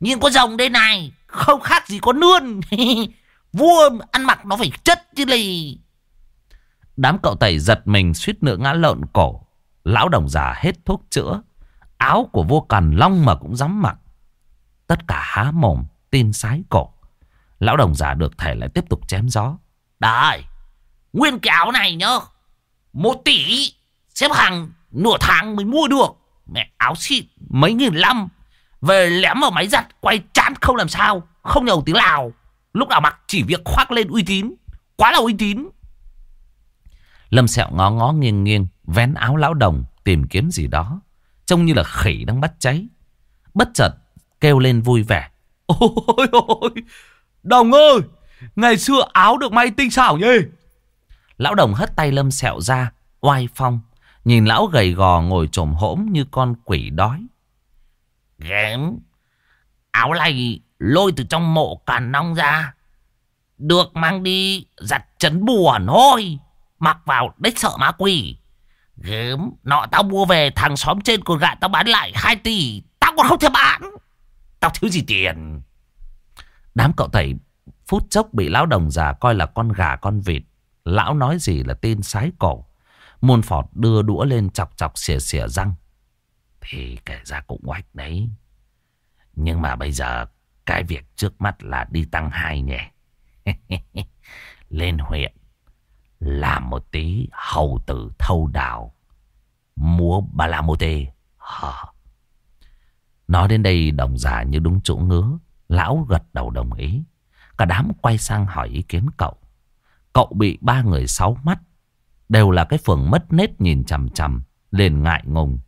Nhìn có rồng đây này. Không khác gì có nươn. [laughs] vua ăn mặc nó phải chất chứ lì. Đám cậu tẩy giật mình suýt nữa ngã lợn cổ. Lão đồng già hết thuốc chữa. Áo của vua Càn Long mà cũng dám mặc. Tất cả há mồm, tin sái cổ. Lão đồng già được thể lại tiếp tục chém gió. Đấy, nguyên cái áo này nhá. Một tỷ, xếp hàng nửa tháng mới mua được. Mẹ áo xịn, mấy nghìn năm. Về lém vào máy giặt, quay chán không làm sao. Không nhầu tiếng Lào. Lúc nào mặc chỉ việc khoác lên uy tín. Quá là uy tín. Lâm sẹo ngó ngó nghiêng nghiêng, vén áo lão đồng, tìm kiếm gì đó. Trông như là khỉ đang bắt cháy. Bất chợt kêu lên vui vẻ. [laughs] Ôi ôi, đồng ơi, ngày xưa áo được may tinh xảo nhỉ. Lão đồng hất tay lâm sẹo ra, oai phong. Nhìn lão gầy gò ngồi trồm hỗm như con quỷ đói. Ghém, áo này lôi từ trong mộ càn nong ra. Được mang đi giặt chấn buồn thôi. Mặc vào đếch sợ ma quỷ. Gớm, nọ tao mua về thằng xóm trên còn gạ tao bán lại 2 tỷ. Tao còn không thể bán. Tao thiếu gì tiền. Đám cậu tẩy phút chốc bị lão đồng già coi là con gà con vịt. Lão nói gì là tin sái cổ. Môn phọt đưa đũa lên chọc chọc xỉa xỉa răng. Thì kể ra cũng oách đấy. Nhưng mà bây giờ cái việc trước mắt là đi tăng hai nhỉ. [laughs] Lên huyện. Làm một tí hầu tử thâu đào. Múa ba la mô tê. Hờ. Nói đến đây đồng già như đúng chỗ ngứa. Lão gật đầu đồng ý. Cả đám quay sang hỏi ý kiến cậu. Cậu bị ba người sáu mắt. Đều là cái phường mất nết nhìn chằm chằm. Liền ngại ngùng.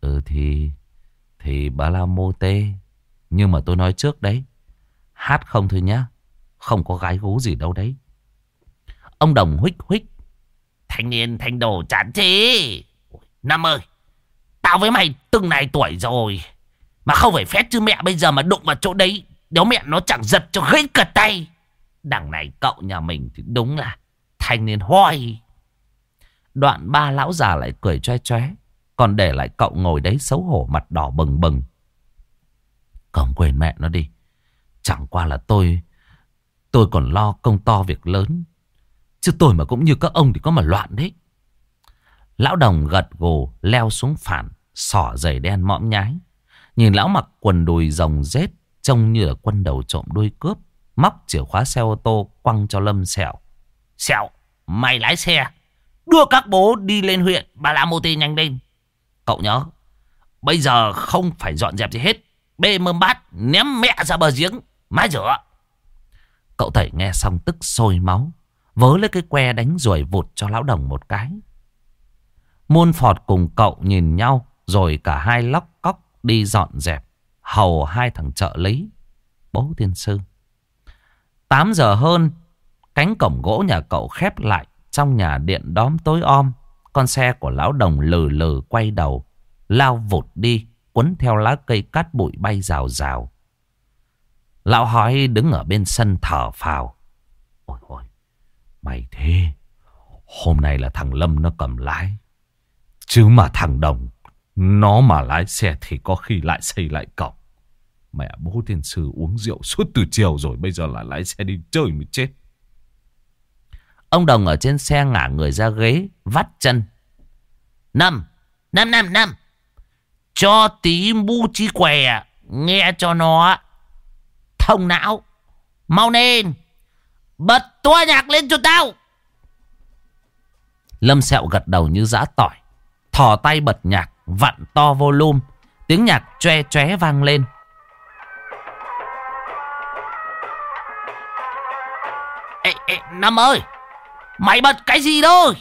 Ừ thì... Thì bà la mô tê. Nhưng mà tôi nói trước đấy. Hát không thôi nhá. Không có gái gú gì đâu đấy. Ông Đồng huých huých. Thanh niên, thanh đồ chán thế. Năm ơi. Tao với mày từng này tuổi rồi. Mà không phải phép chứ mẹ bây giờ mà đụng vào chỗ đấy. Nếu mẹ nó chẳng giật cho gãy cả tay. Đằng này cậu nhà mình thì đúng là thanh niên hoi. Đoạn ba lão già lại cười choe choe. Còn để lại cậu ngồi đấy xấu hổ mặt đỏ bừng bừng. Cậu quên mẹ nó đi. Chẳng qua là tôi... Tôi còn lo công to việc lớn. Chứ tôi mà cũng như các ông thì có mà loạn đấy. Lão đồng gật gù, leo xuống phản. Sỏ giày đen mõm nhái. Nhìn lão mặc quần đùi rồng rết. Trông như là quân đầu trộm đuôi cướp. Móc chìa khóa xe ô tô quăng cho Lâm Sẹo. Sẹo, mày lái xe. Đưa các bố đi lên huyện Bà La Mô Tê nhanh lên. Cậu nhớ. Bây giờ không phải dọn dẹp gì hết. Bê mâm bát ném mẹ ra bờ giếng. Má rửa. Cậu thầy nghe xong tức sôi máu. Vớ lấy cái que đánh ruồi vụt cho lão đồng một cái. môn phọt cùng cậu nhìn nhau. Rồi cả hai lóc cóc đi dọn dẹp. Hầu hai thằng trợ lý. Bố tiên sư. 8 giờ hơn. Cánh cổng gỗ nhà cậu khép lại. Trong nhà điện đóm tối om. Con xe của lão đồng lừ lừ quay đầu. Lao vụt đi. Quấn theo lá cây cát bụi bay rào rào. Lão hói đứng ở bên sân thở phào. Ôi ôi, mày thế. Hôm nay là thằng Lâm nó cầm lái. Chứ mà thằng Đồng, nó mà lái xe thì có khi lại xây lại cổng. Mẹ bố tiền sư uống rượu suốt từ chiều rồi bây giờ là lái xe đi chơi mới chết. Ông Đồng ở trên xe ngả người ra ghế, vắt chân. Năm, năm, năm, năm. Cho tí mu chi què, nghe cho nó thông não. Mau lên, bật tua nhạc lên cho tao. Lâm Sẹo gật đầu như giã tỏi. Thò tay bật nhạc, vặn to volume. Tiếng nhạc tre tre vang lên. Năm ơi, mày bật cái gì đâu?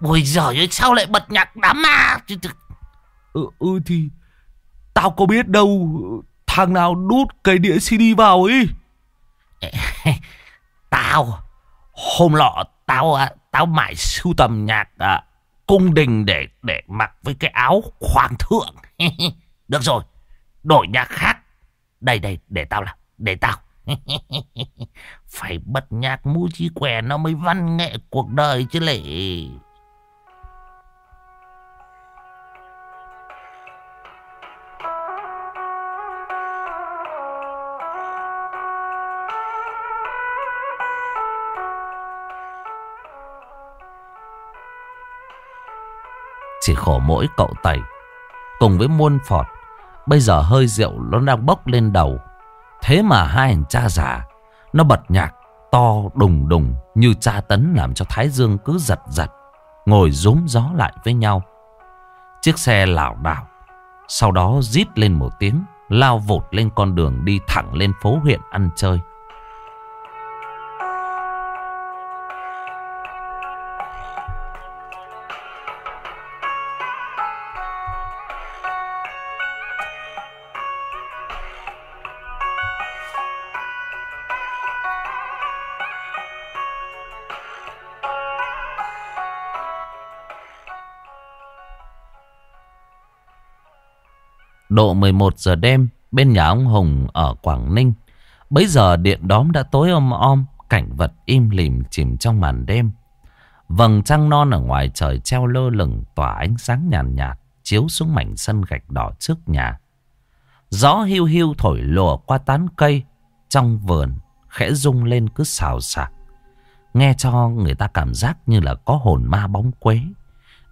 Ôi giời ơi, sao lại bật nhạc đám ma? Ừ, ừ thì tao có biết đâu thằng nào đút cái đĩa CD vào ấy. [laughs] tao, hôm lọ tao à, tao mải sưu tầm nhạc à, cung đình để để mặc với cái áo hoàng thượng. [laughs] Được rồi, đổi nhạc khác. Đây đây, để tao làm, để tao. [laughs] Phải bật nhạc mu chi què nó mới văn nghệ cuộc đời chứ lệ. Chỉ khổ mỗi cậu tẩy Cùng với muôn phọt, Bây giờ hơi rượu nó đang bốc lên đầu Thế mà hai anh cha già, Nó bật nhạc to đùng đùng Như cha tấn làm cho Thái Dương cứ giật giật, Ngồi rúm gió lại với nhau. Chiếc xe lảo đảo, Sau đó rít lên một tiếng, Lao vụt lên con đường đi thẳng lên phố huyện ăn chơi. Độ 11 giờ đêm bên nhà ông Hùng ở Quảng Ninh. Bấy giờ điện đóm đã tối om om, cảnh vật im lìm chìm trong màn đêm. Vầng trăng non ở ngoài trời treo lơ lửng tỏa ánh sáng nhàn nhạt, nhạt, chiếu xuống mảnh sân gạch đỏ trước nhà. Gió hiu hiu thổi lùa qua tán cây trong vườn, khẽ rung lên cứ xào xạc. Nghe cho người ta cảm giác như là có hồn ma bóng quế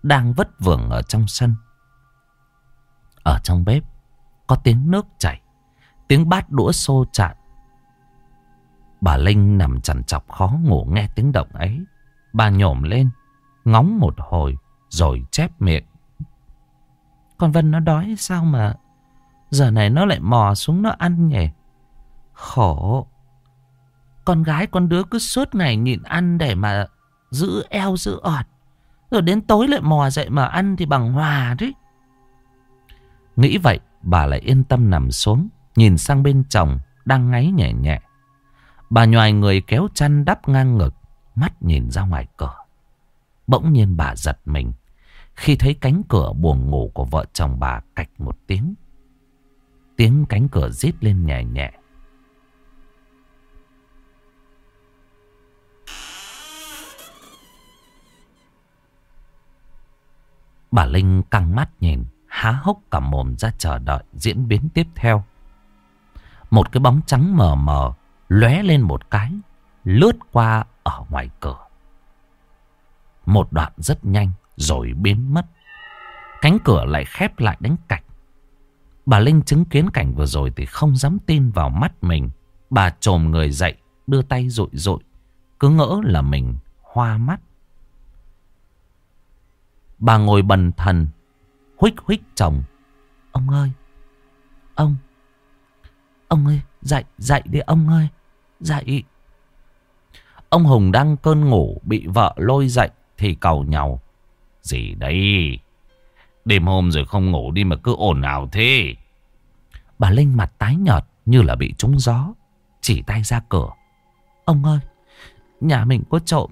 đang vất vưởng ở trong sân. Ở trong bếp có tiếng nước chảy, tiếng bát đũa xô chạm. Bà Linh nằm chằn chọc khó ngủ nghe tiếng động ấy. Bà nhổm lên, ngóng một hồi rồi chép miệng. Con Vân nó đói sao mà giờ này nó lại mò xuống nó ăn nhỉ? Khổ. Con gái con đứa cứ suốt ngày nhịn ăn để mà giữ eo giữ ọt. Rồi đến tối lại mò dậy mà ăn thì bằng hòa đấy. Nghĩ vậy, bà lại yên tâm nằm xuống, nhìn sang bên chồng, đang ngáy nhẹ nhẹ. Bà nhòi người kéo chăn đắp ngang ngực, mắt nhìn ra ngoài cửa. Bỗng nhiên bà giật mình, khi thấy cánh cửa buồng ngủ của vợ chồng bà cạch một tiếng. Tiếng cánh cửa rít lên nhẹ nhẹ. Bà Linh căng mắt nhìn há hốc cả mồm ra chờ đợi diễn biến tiếp theo. Một cái bóng trắng mờ mờ lóe lên một cái, lướt qua ở ngoài cửa. Một đoạn rất nhanh rồi biến mất. Cánh cửa lại khép lại đánh cạch. Bà Linh chứng kiến cảnh vừa rồi thì không dám tin vào mắt mình. Bà trồm người dậy, đưa tay rội rội, cứ ngỡ là mình hoa mắt. Bà ngồi bần thần huých huých chồng. Ông ơi, ông, ông ơi, dậy, dậy đi ông ơi, dậy. Ông Hùng đang cơn ngủ bị vợ lôi dậy thì cầu nhau. Gì đấy Đêm hôm rồi không ngủ đi mà cứ ồn ào thế. Bà Linh mặt tái nhợt như là bị trúng gió. Chỉ tay ra cửa. Ông ơi, nhà mình có trộm.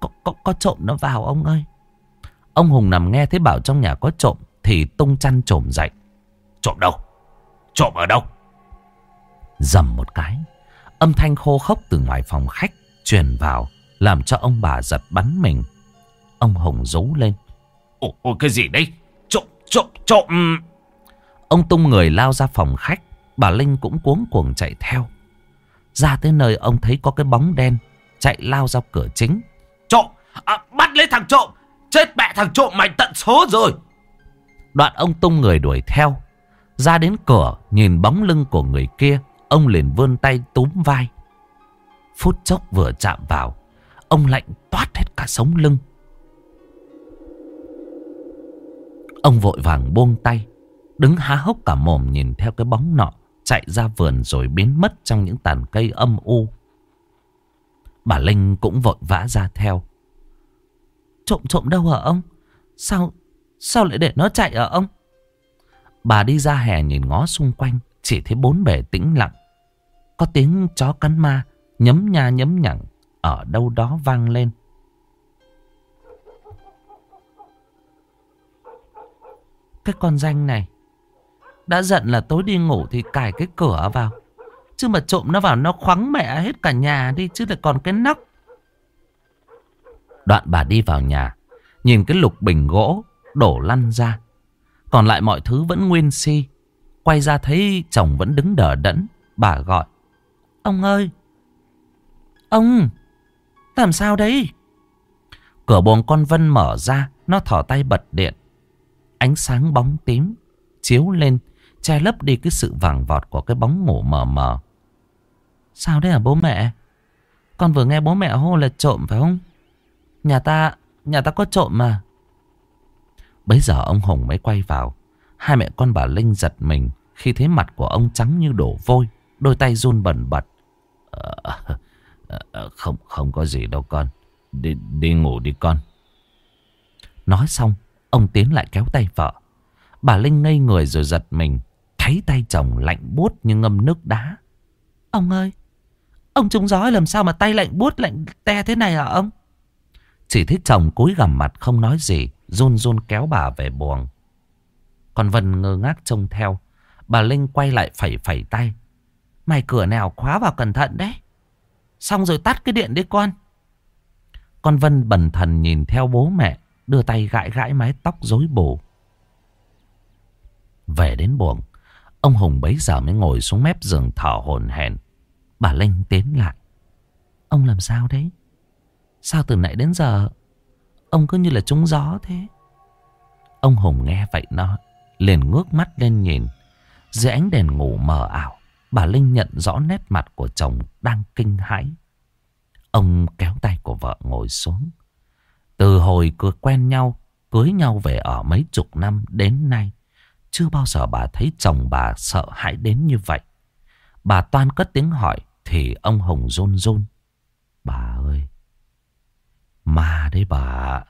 Có, có, có trộm nó vào ông ơi. Ông Hùng nằm nghe thấy bảo trong nhà có trộm thì tung chăn trộm dậy. Trộm đâu? Trộm ở đâu? Dầm một cái. Âm thanh khô khốc từ ngoài phòng khách truyền vào làm cho ông bà giật bắn mình. Ông Hùng rú lên. Ồ, ồ cái gì đây? Trộm, trộm, trộm. Ông tung người lao ra phòng khách. Bà Linh cũng cuống cuồng chạy theo. Ra tới nơi ông thấy có cái bóng đen chạy lao ra cửa chính. Trộm, à, bắt lấy thằng trộm. Chết mẹ thằng trộm mày tận số rồi. Đoạn ông tung người đuổi theo. Ra đến cửa, nhìn bóng lưng của người kia. Ông liền vươn tay túm vai. Phút chốc vừa chạm vào. Ông lạnh toát hết cả sống lưng. Ông vội vàng buông tay. Đứng há hốc cả mồm nhìn theo cái bóng nọ. Chạy ra vườn rồi biến mất trong những tàn cây âm u. Bà Linh cũng vội vã ra theo. Trộm trộm đâu hả ông? Sao sao lại để nó chạy hả ông? Bà đi ra hè nhìn ngó xung quanh. Chỉ thấy bốn bề tĩnh lặng. Có tiếng chó cắn ma, nhấm nha nhấm nhẳng ở đâu đó vang lên. Cái con danh này, đã giận là tối đi ngủ thì cài cái cửa vào. Chứ mà trộm nó vào, nó khoắng mẹ hết cả nhà đi, chứ lại còn cái nóc. Đoạn bà đi vào nhà, nhìn cái lục bình gỗ đổ lăn ra. Còn lại mọi thứ vẫn nguyên si. Quay ra thấy chồng vẫn đứng đờ đẫn. Bà gọi. Ông ơi! Ông! Làm sao đấy? Cửa buồng con Vân mở ra. Nó thỏ tay bật điện. Ánh sáng bóng tím chiếu lên che lấp đi cái sự vàng vọt của cái bóng ngủ mờ mờ. Sao đấy hả bố mẹ? Con vừa nghe bố mẹ hô là trộm phải không? Nhà ta, nhà ta có trộm mà. Bấy giờ ông Hùng mới quay vào. Hai mẹ con bà Linh giật mình khi thấy mặt của ông trắng như đổ vôi. Đôi tay run bẩn bật. À, không, không có gì đâu con. Đi, đi ngủ đi con. Nói xong, ông tiến lại kéo tay vợ. Bà Linh ngây người rồi giật mình. Thấy tay chồng lạnh buốt như ngâm nước đá. Ông ơi, ông trúng gió làm sao mà tay lạnh buốt lạnh te thế này hả ông? Chỉ thấy chồng cúi gằm mặt không nói gì, run run kéo bà về buồng. Còn Vân ngơ ngác trông theo. Bà Linh quay lại phẩy phẩy tay. Mày cửa nào khóa vào cẩn thận đấy. Xong rồi tắt cái điện đi con. Con Vân bần thần nhìn theo bố mẹ, đưa tay gãi gãi mái tóc rối bù. Về đến buồng, ông Hùng bấy giờ mới ngồi xuống mép giường thở hồn hển. Bà Linh tiến lại. Ông làm sao đấy? Sao từ nãy đến giờ ông cứ như là trúng gió thế? Ông Hùng nghe vậy nói, liền ngước mắt lên nhìn. Dưới ánh đèn ngủ mờ ảo, bà Linh nhận rõ nét mặt của chồng đang kinh hãi. Ông kéo tay của vợ ngồi xuống. Từ hồi cứ quen nhau, cưới nhau về ở mấy chục năm đến nay, chưa bao giờ bà thấy chồng bà sợ hãi đến như vậy. Bà toan cất tiếng hỏi thì ông Hùng run run. Bà ơi, ma đấy bà.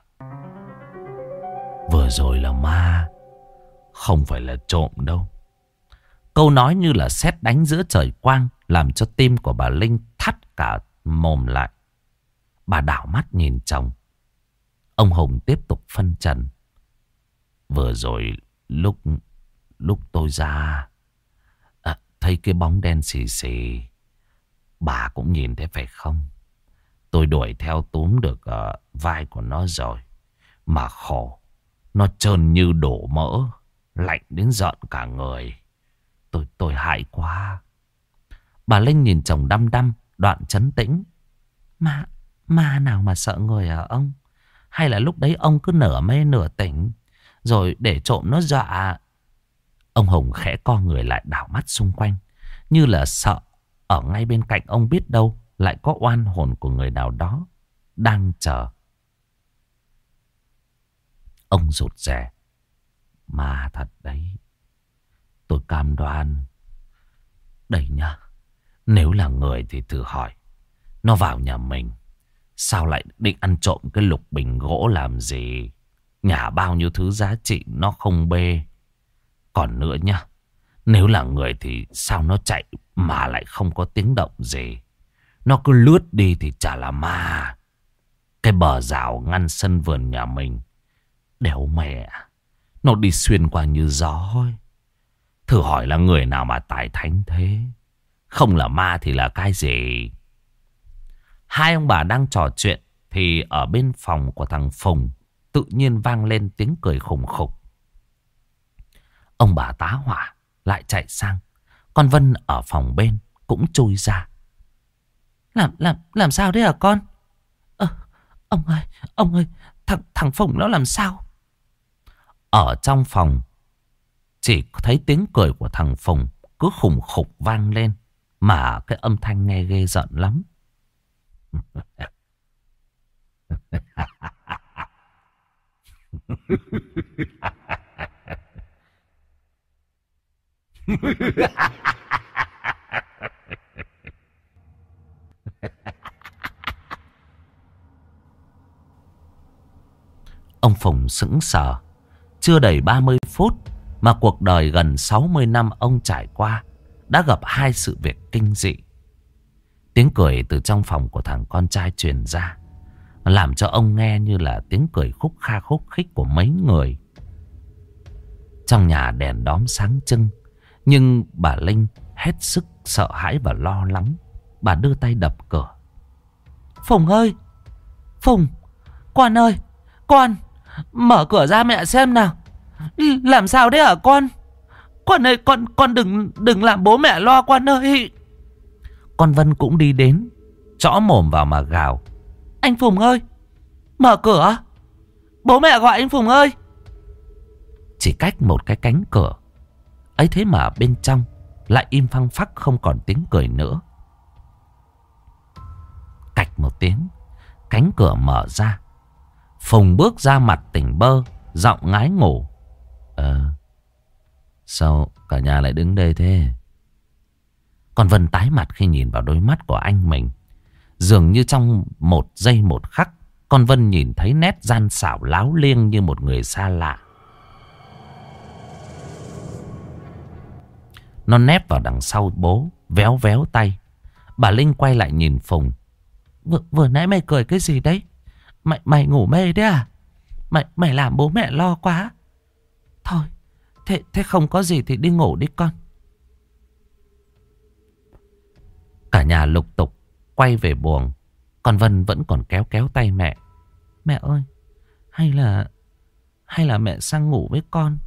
Vừa rồi là ma, không phải là trộm đâu. Câu nói như là sét đánh giữa trời quang làm cho tim của bà Linh thắt cả mồm lại. Bà đảo mắt nhìn chồng. Ông Hùng tiếp tục phân trần. Vừa rồi lúc lúc tôi ra à, thấy cái bóng đen xì xì. Bà cũng nhìn thấy phải không? Tôi đuổi theo túm được uh, vai của nó rồi. Mà khổ. Nó trơn như đổ mỡ. Lạnh đến giận cả người. Tôi tôi hại quá. Bà Linh nhìn chồng đăm đăm. Đoạn chấn tĩnh. Mà, ma nào mà sợ người à ông? Hay là lúc đấy ông cứ nửa mê nửa tỉnh. Rồi để trộm nó dọa. Ông Hùng khẽ co người lại đảo mắt xung quanh. Như là sợ. Ở ngay bên cạnh ông biết đâu lại có oan hồn của người nào đó đang chờ. Ông rụt rè. Mà thật đấy. Tôi cam đoan. Đây nhá. Nếu là người thì thử hỏi. Nó vào nhà mình. Sao lại định ăn trộm cái lục bình gỗ làm gì? Nhà bao nhiêu thứ giá trị nó không bê. Còn nữa nhá. Nếu là người thì sao nó chạy mà lại không có tiếng động gì. Nó cứ lướt đi thì chả là ma. Cái bờ rào ngăn sân vườn nhà mình. Đéo mẹ. Nó đi xuyên qua như gió thôi. Thử hỏi là người nào mà tài thánh thế. Không là ma thì là cái gì. Hai ông bà đang trò chuyện. Thì ở bên phòng của thằng Phùng. Tự nhiên vang lên tiếng cười khủng khục. Ông bà tá hỏa. Lại chạy sang. Con Vân ở phòng bên. Cũng chui ra. Làm làm làm sao đấy hả con? Ờ, ông ơi, ông ơi, thằng thằng Phùng nó làm sao? Ở trong phòng chỉ thấy tiếng cười của thằng Phùng cứ khủng khục vang lên mà cái âm thanh nghe ghê giận lắm. [laughs] Ông Phùng sững sờ. Chưa đầy 30 phút mà cuộc đời gần 60 năm ông trải qua đã gặp hai sự việc kinh dị. Tiếng cười từ trong phòng của thằng con trai truyền ra. Làm cho ông nghe như là tiếng cười khúc kha khúc khích của mấy người. Trong nhà đèn đóm sáng trưng. Nhưng bà Linh hết sức sợ hãi và lo lắng. Bà đưa tay đập cửa. Phùng ơi! Phùng! Con ơi! Con! Mở cửa ra mẹ xem nào! Làm sao đấy hả con? Con ơi con con đừng đừng làm bố mẹ lo con ơi. Con Vân cũng đi đến, chõ mồm vào mà gào. Anh Phùng ơi, mở cửa. Bố mẹ gọi anh Phùng ơi. Chỉ cách một cái cánh cửa. ấy thế mà bên trong lại im phăng phắc không còn tiếng cười nữa. Cạch một tiếng, cánh cửa mở ra. Phùng bước ra mặt tỉnh bơ, giọng ngái ngủ. Ờ, sao cả nhà lại đứng đây thế? Con Vân tái mặt khi nhìn vào đôi mắt của anh mình. Dường như trong một giây một khắc, con Vân nhìn thấy nét gian xảo láo liêng như một người xa lạ. Nó nép vào đằng sau bố, véo véo tay. Bà Linh quay lại nhìn Phùng. Vừa, vừa nãy mày cười cái gì đấy? Mày, mày ngủ mê đấy à? Mày, mày làm bố mẹ lo quá. Thôi, thế, thế không có gì thì đi ngủ đi con. Cả nhà lục tục quay về buồng. Còn Vân vẫn còn kéo kéo tay mẹ. Mẹ ơi, hay là hay là mẹ sang ngủ với con.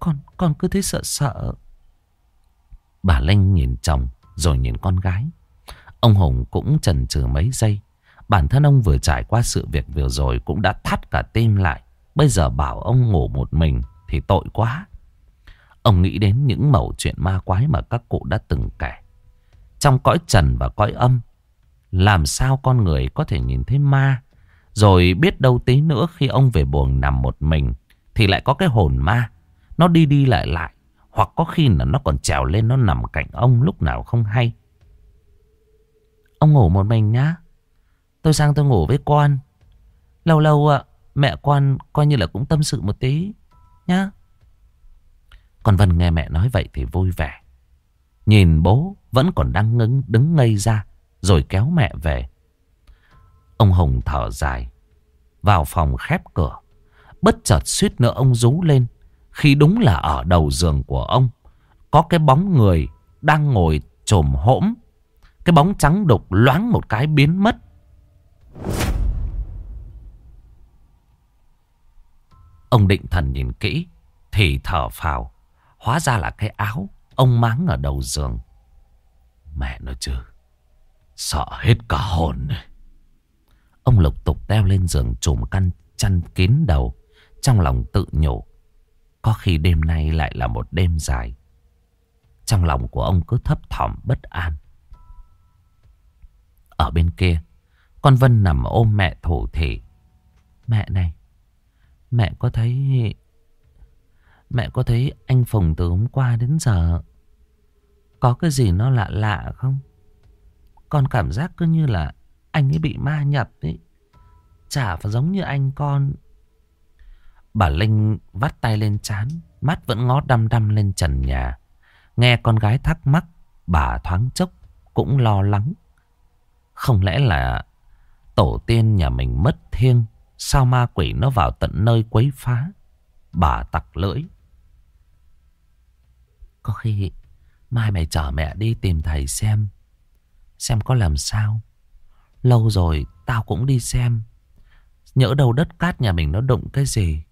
Con con cứ thấy sợ sợ. Bà Linh nhìn chồng rồi nhìn con gái. Ông Hùng cũng chần chừ mấy giây. Bản thân ông vừa trải qua sự việc vừa rồi cũng đã thắt cả tim lại. Bây giờ bảo ông ngủ một mình thì tội quá. Ông nghĩ đến những mẩu chuyện ma quái mà các cụ đã từng kể. Trong cõi trần và cõi âm, làm sao con người có thể nhìn thấy ma? Rồi biết đâu tí nữa khi ông về buồng nằm một mình, thì lại có cái hồn ma. Nó đi đi lại lại, hoặc có khi là nó còn trèo lên nó nằm cạnh ông lúc nào không hay. Ông ngủ một mình nhá. Tôi sang tôi ngủ với con. Lâu lâu ạ mẹ con coi như là cũng tâm sự một tí nhá. còn Vân nghe mẹ nói vậy thì vui vẻ. Nhìn bố vẫn còn đang ngứng đứng ngây ra rồi kéo mẹ về. Ông Hùng thở dài, vào phòng khép cửa. Bất chợt suýt nữa ông rú lên khi đúng là ở đầu giường của ông có cái bóng người đang ngồi trồm hỗm. Cái bóng trắng đục loáng một cái biến mất. Ông định thần nhìn kỹ thì thở phào. Hóa ra là cái áo ông máng ở đầu giường. Mẹ nó chứ. Sợ hết cả hồn này. Ông lục tục đeo lên giường trùm căn chăn kín đầu. Trong lòng tự nhủ. Có khi đêm nay lại là một đêm dài. Trong lòng của ông cứ thấp thỏm bất an. Ở bên kia, con Vân nằm ôm mẹ thủ thị. Mẹ này, mẹ có thấy Mẹ có thấy anh Phùng từ hôm qua đến giờ Có cái gì nó lạ lạ không Con cảm giác cứ như là Anh ấy bị ma nhập ấy. Chả phải giống như anh con. Bà Linh vắt tay lên chán, mắt vẫn ngó đăm đăm lên trần nhà. Nghe con gái thắc mắc, bà thoáng chốc cũng lo lắng. Không lẽ là tổ tiên nhà mình mất thiêng, sao ma quỷ nó vào tận nơi quấy phá? Bà tặc lưỡi. Có khi mai mày chở mẹ đi tìm thầy xem, xem có làm sao. Lâu rồi tao cũng đi xem. Nhỡ đầu đất cát nhà mình nó đụng cái gì.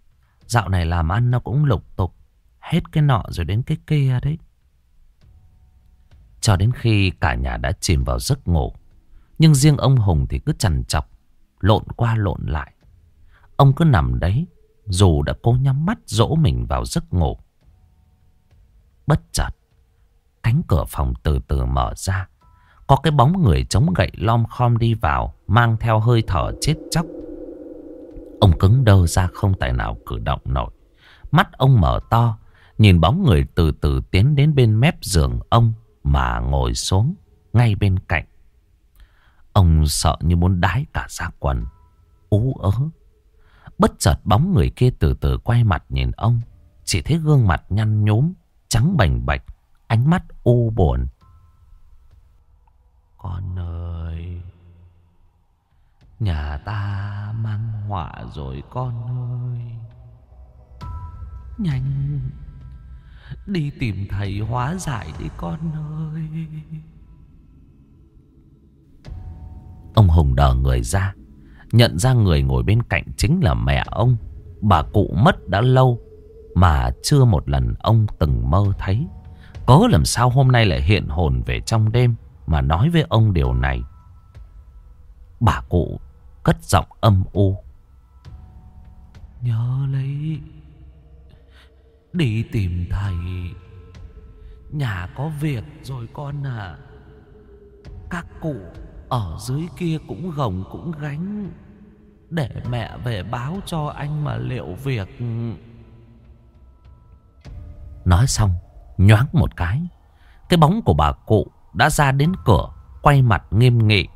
Dạo này làm ăn nó cũng lục tục. Hết cái nọ rồi đến cái kia đấy. Cho đến khi cả nhà đã chìm vào giấc ngủ. Nhưng riêng ông Hùng thì cứ chằn chọc. Lộn qua lộn lại. Ông cứ nằm đấy. Dù đã cố nhắm mắt dỗ mình vào giấc ngủ. Bất chợt. Cánh cửa phòng từ từ mở ra. Có cái bóng người chống gậy lom khom đi vào. Mang theo hơi thở chết chóc. Ông cứng đơ ra không tài nào cử động nổi. Mắt ông mở to. Nhìn bóng người từ từ tiến đến bên mép giường ông mà ngồi xuống, ngay bên cạnh. Ông sợ như muốn đái cả ra quần. Ú ớ. Bất chợt bóng người kia từ từ quay mặt nhìn ông. Chỉ thấy gương mặt nhăn nhúm, trắng bành bạch, ánh mắt u buồn. Con ơi, nhà ta mang họa rồi con ơi. Nhanh, đi tìm thầy hóa giải đi con ơi. Ông Hùng đờ người ra, nhận ra người ngồi bên cạnh chính là mẹ ông. Bà cụ mất đã lâu mà chưa một lần ông từng mơ thấy. Có làm sao hôm nay lại hiện hồn về trong đêm mà nói với ông điều này. Bà cụ cất giọng âm u. Nhớ lấy Đi tìm thầy Nhà có việc rồi con à Các cụ ở dưới kia cũng gồng cũng gánh. Để mẹ về báo cho anh mà liệu việc. Nói xong, Nhoáng một cái Cái bóng của bà cụ đã ra đến cửa, Quay mặt nghiêm nghị.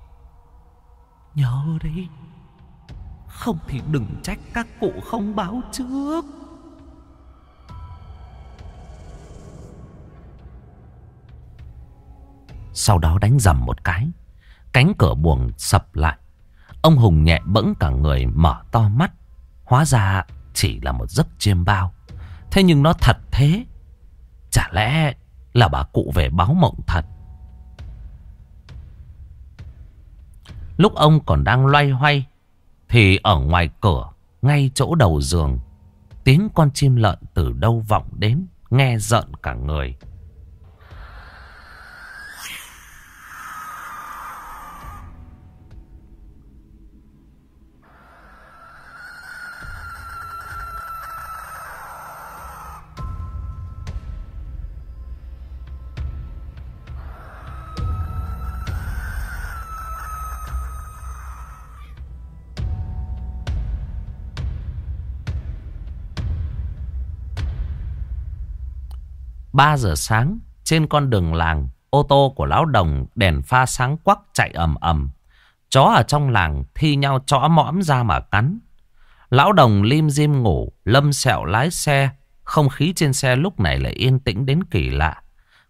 Nhớ đấy, Không thì đừng trách các cụ không báo trước. Sau đó đánh dầm một cái Cánh cửa buồng sập lại. Ông Hùng nhẹ bẫng cả người mở to mắt. Hóa ra chỉ là một giấc chiêm bao. Thế nhưng nó thật thế. Chả lẽ là bà cụ về báo mộng thật? Lúc ông còn đang loay hoay, Thì ở ngoài cửa, Ngay chỗ đầu giường, Tiếng con chim lợn từ đâu vọng đến, Nghe giận cả người. Ba giờ sáng, trên con đường làng, ô tô của lão đồng đèn pha sáng quắc chạy ầm ầm. Chó ở trong làng thi nhau chõ mõm ra mà cắn. Lão đồng lim dim ngủ, lâm sẹo lái xe. Không khí trên xe lúc này lại yên tĩnh đến kỳ lạ.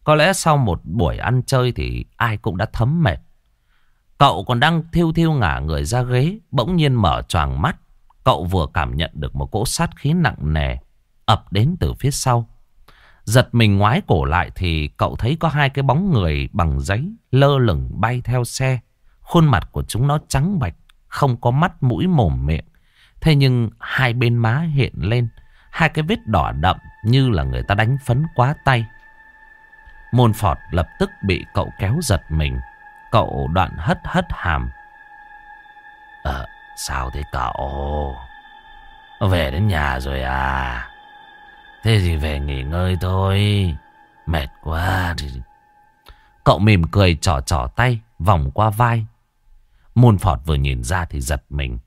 Có lẽ sau một buổi ăn chơi thì ai cũng đã thấm mệt. Cậu còn đang thiêu thiêu ngả người ra ghế, bỗng nhiên mở choàng mắt. Cậu vừa cảm nhận được một cỗ sát khí nặng nề ập đến từ phía sau. Giật mình ngoái cổ lại thì cậu thấy có hai cái bóng người bằng giấy lơ lửng bay theo xe. Khuôn mặt của chúng nó trắng bạch, không có mắt mũi mồm miệng. Thế nhưng hai bên má hiện lên, hai cái vết đỏ đậm như là người ta đánh phấn quá tay. Môn phọt lập tức bị cậu kéo giật mình. Cậu đoạn hất hất hàm. Ờ, sao thế cậu? Về đến nhà rồi à? Thế thì về nghỉ ngơi thôi. Mệt quá thì... Cậu mỉm cười trỏ trỏ tay, vòng qua vai. Môn Phọt vừa nhìn ra thì giật mình.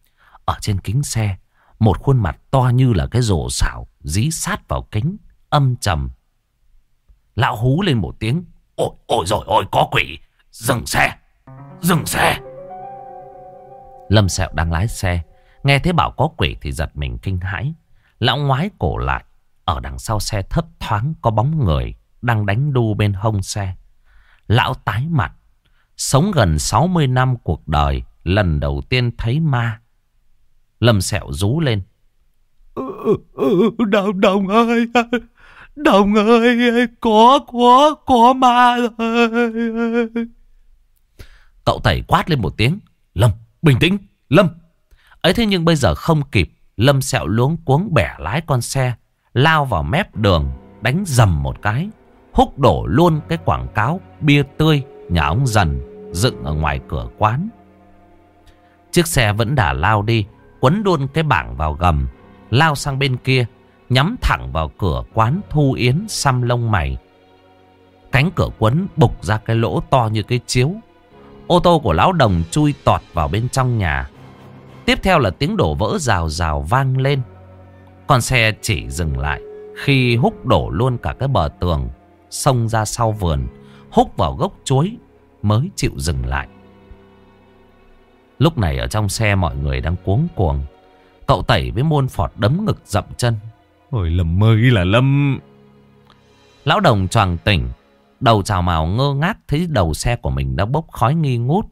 Ở trên kính xe, một khuôn mặt to như là cái rổ xảo, dí sát vào kính, âm trầm. Lão hú lên một tiếng. Ôi, ôi rồi ôi, có quỷ. Dừng xe, dừng xe. Lâm Sẹo đang lái xe. Nghe thấy bảo có quỷ thì giật mình kinh hãi. Lão ngoái cổ lại. Ở đằng sau xe thấp thoáng có bóng người đang đánh đu bên hông xe. Lão tái mặt. Sống gần 60 năm cuộc đời. Lần đầu tiên thấy ma. Lâm Sẹo rú lên. Ừ, ừ, đồng, đồng ơi, đồng ơi, có, có, có ma rồi. Cậu tẩy quát lên một tiếng. Lâm, bình tĩnh, Lâm. Ấy thế nhưng bây giờ không kịp. Lâm sẹo luống cuống bẻ lái con xe. Lao vào mép đường, đánh dầm một cái. Húc đổ luôn cái quảng cáo bia tươi nhà ông dần dựng ở ngoài cửa quán. Chiếc xe vẫn đã lao đi, quấn luôn cái bảng vào gầm lao sang bên kia, nhắm thẳng vào cửa quán thu yến xăm lông mày. Cánh cửa quấn bục ra cái lỗ to như cái chiếu. Ô tô của lão đồng chui tọt vào bên trong nhà. Tiếp theo là tiếng đổ vỡ rào rào vang lên. Con xe chỉ dừng lại khi húc đổ luôn cả cái bờ tường, xông ra sau vườn, húc vào gốc chuối mới chịu dừng lại. Lúc này ở trong xe mọi người đang cuống cuồng. Cậu tẩy với môn phọt đấm ngực dậm chân. Ôi Lâm ơi là Lâm. Lão đồng choàng tỉnh. Đầu chào màu ngơ ngác thấy đầu xe của mình đã bốc khói nghi ngút.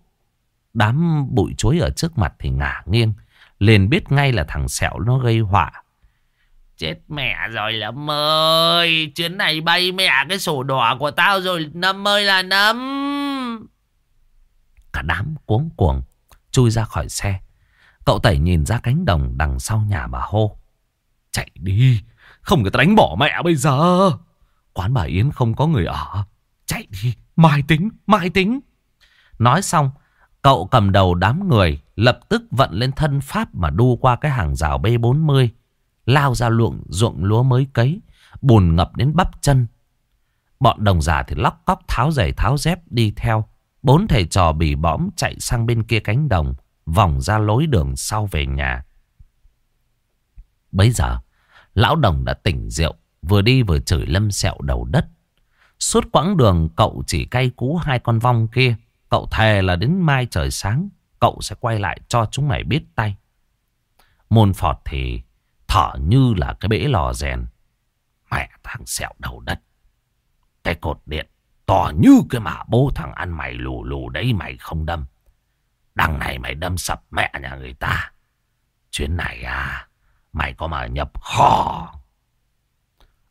Đám bụi chuối ở trước mặt thì ngả nghiêng. Liền biết ngay là thằng sẹo nó gây họa. Chết mẹ rồi Lâm ơi. Chuyến này bay mẹ cái sổ đỏ của tao rồi. Lâm ơi là Lâm. Cả đám cuống cuồng chui ra khỏi xe. Cậu tẩy nhìn ra cánh đồng đằng sau nhà bà hô. Chạy đi, không người ta đánh bỏ mẹ bây giờ. Quán bà Yến không có người ở. Chạy đi, mai tính, mai tính. Nói xong, cậu cầm đầu đám người lập tức vận lên thân pháp mà đu qua cái hàng rào B40. Lao ra luộng ruộng lúa mới cấy, bùn ngập đến bắp chân. Bọn đồng giả thì lóc cóc tháo giày tháo dép đi theo. Bốn thầy trò bỉ bõm chạy sang bên kia cánh đồng vòng ra lối đường sau về nhà. Bây giờ, lão đồng đã tỉnh rượu, vừa đi vừa chửi lâm sẹo đầu đất. Suốt quãng đường cậu chỉ cay cú hai con vong kia. Cậu thề là đến mai trời sáng, cậu sẽ quay lại cho chúng mày biết tay. Môn phọt thì thở như là cái bể lò rèn. Mẹ thằng sẹo đầu đất. Cái cột điện to như cái mả bố thằng ăn mày lù lù đấy mày không đâm. Đằng này mày đâm sập mẹ nhà người ta. Chuyến này à, mày có mà nhập kho.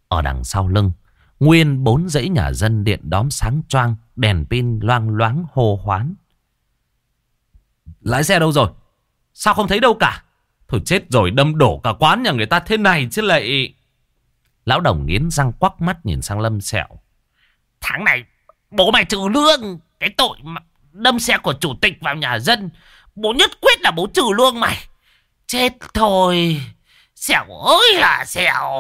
Ở đằng sau lưng, nguyên bốn dãy nhà dân điện đóm sáng choang, đèn pin loang loáng hô hoán. Lái xe đâu rồi? Sao không thấy đâu cả? Thôi chết rồi đâm đổ cả quán nhà người ta thế này chứ lại... Lão đồng nghiến răng quắc mắt nhìn sang lâm sẹo. Tháng này bố mày trừ lương. Cái tội mà đâm xe của chủ tịch vào nhà dân. Bố nhất quyết là bố trừ lương mày. Chết thôi. sẹo ơi là sẹo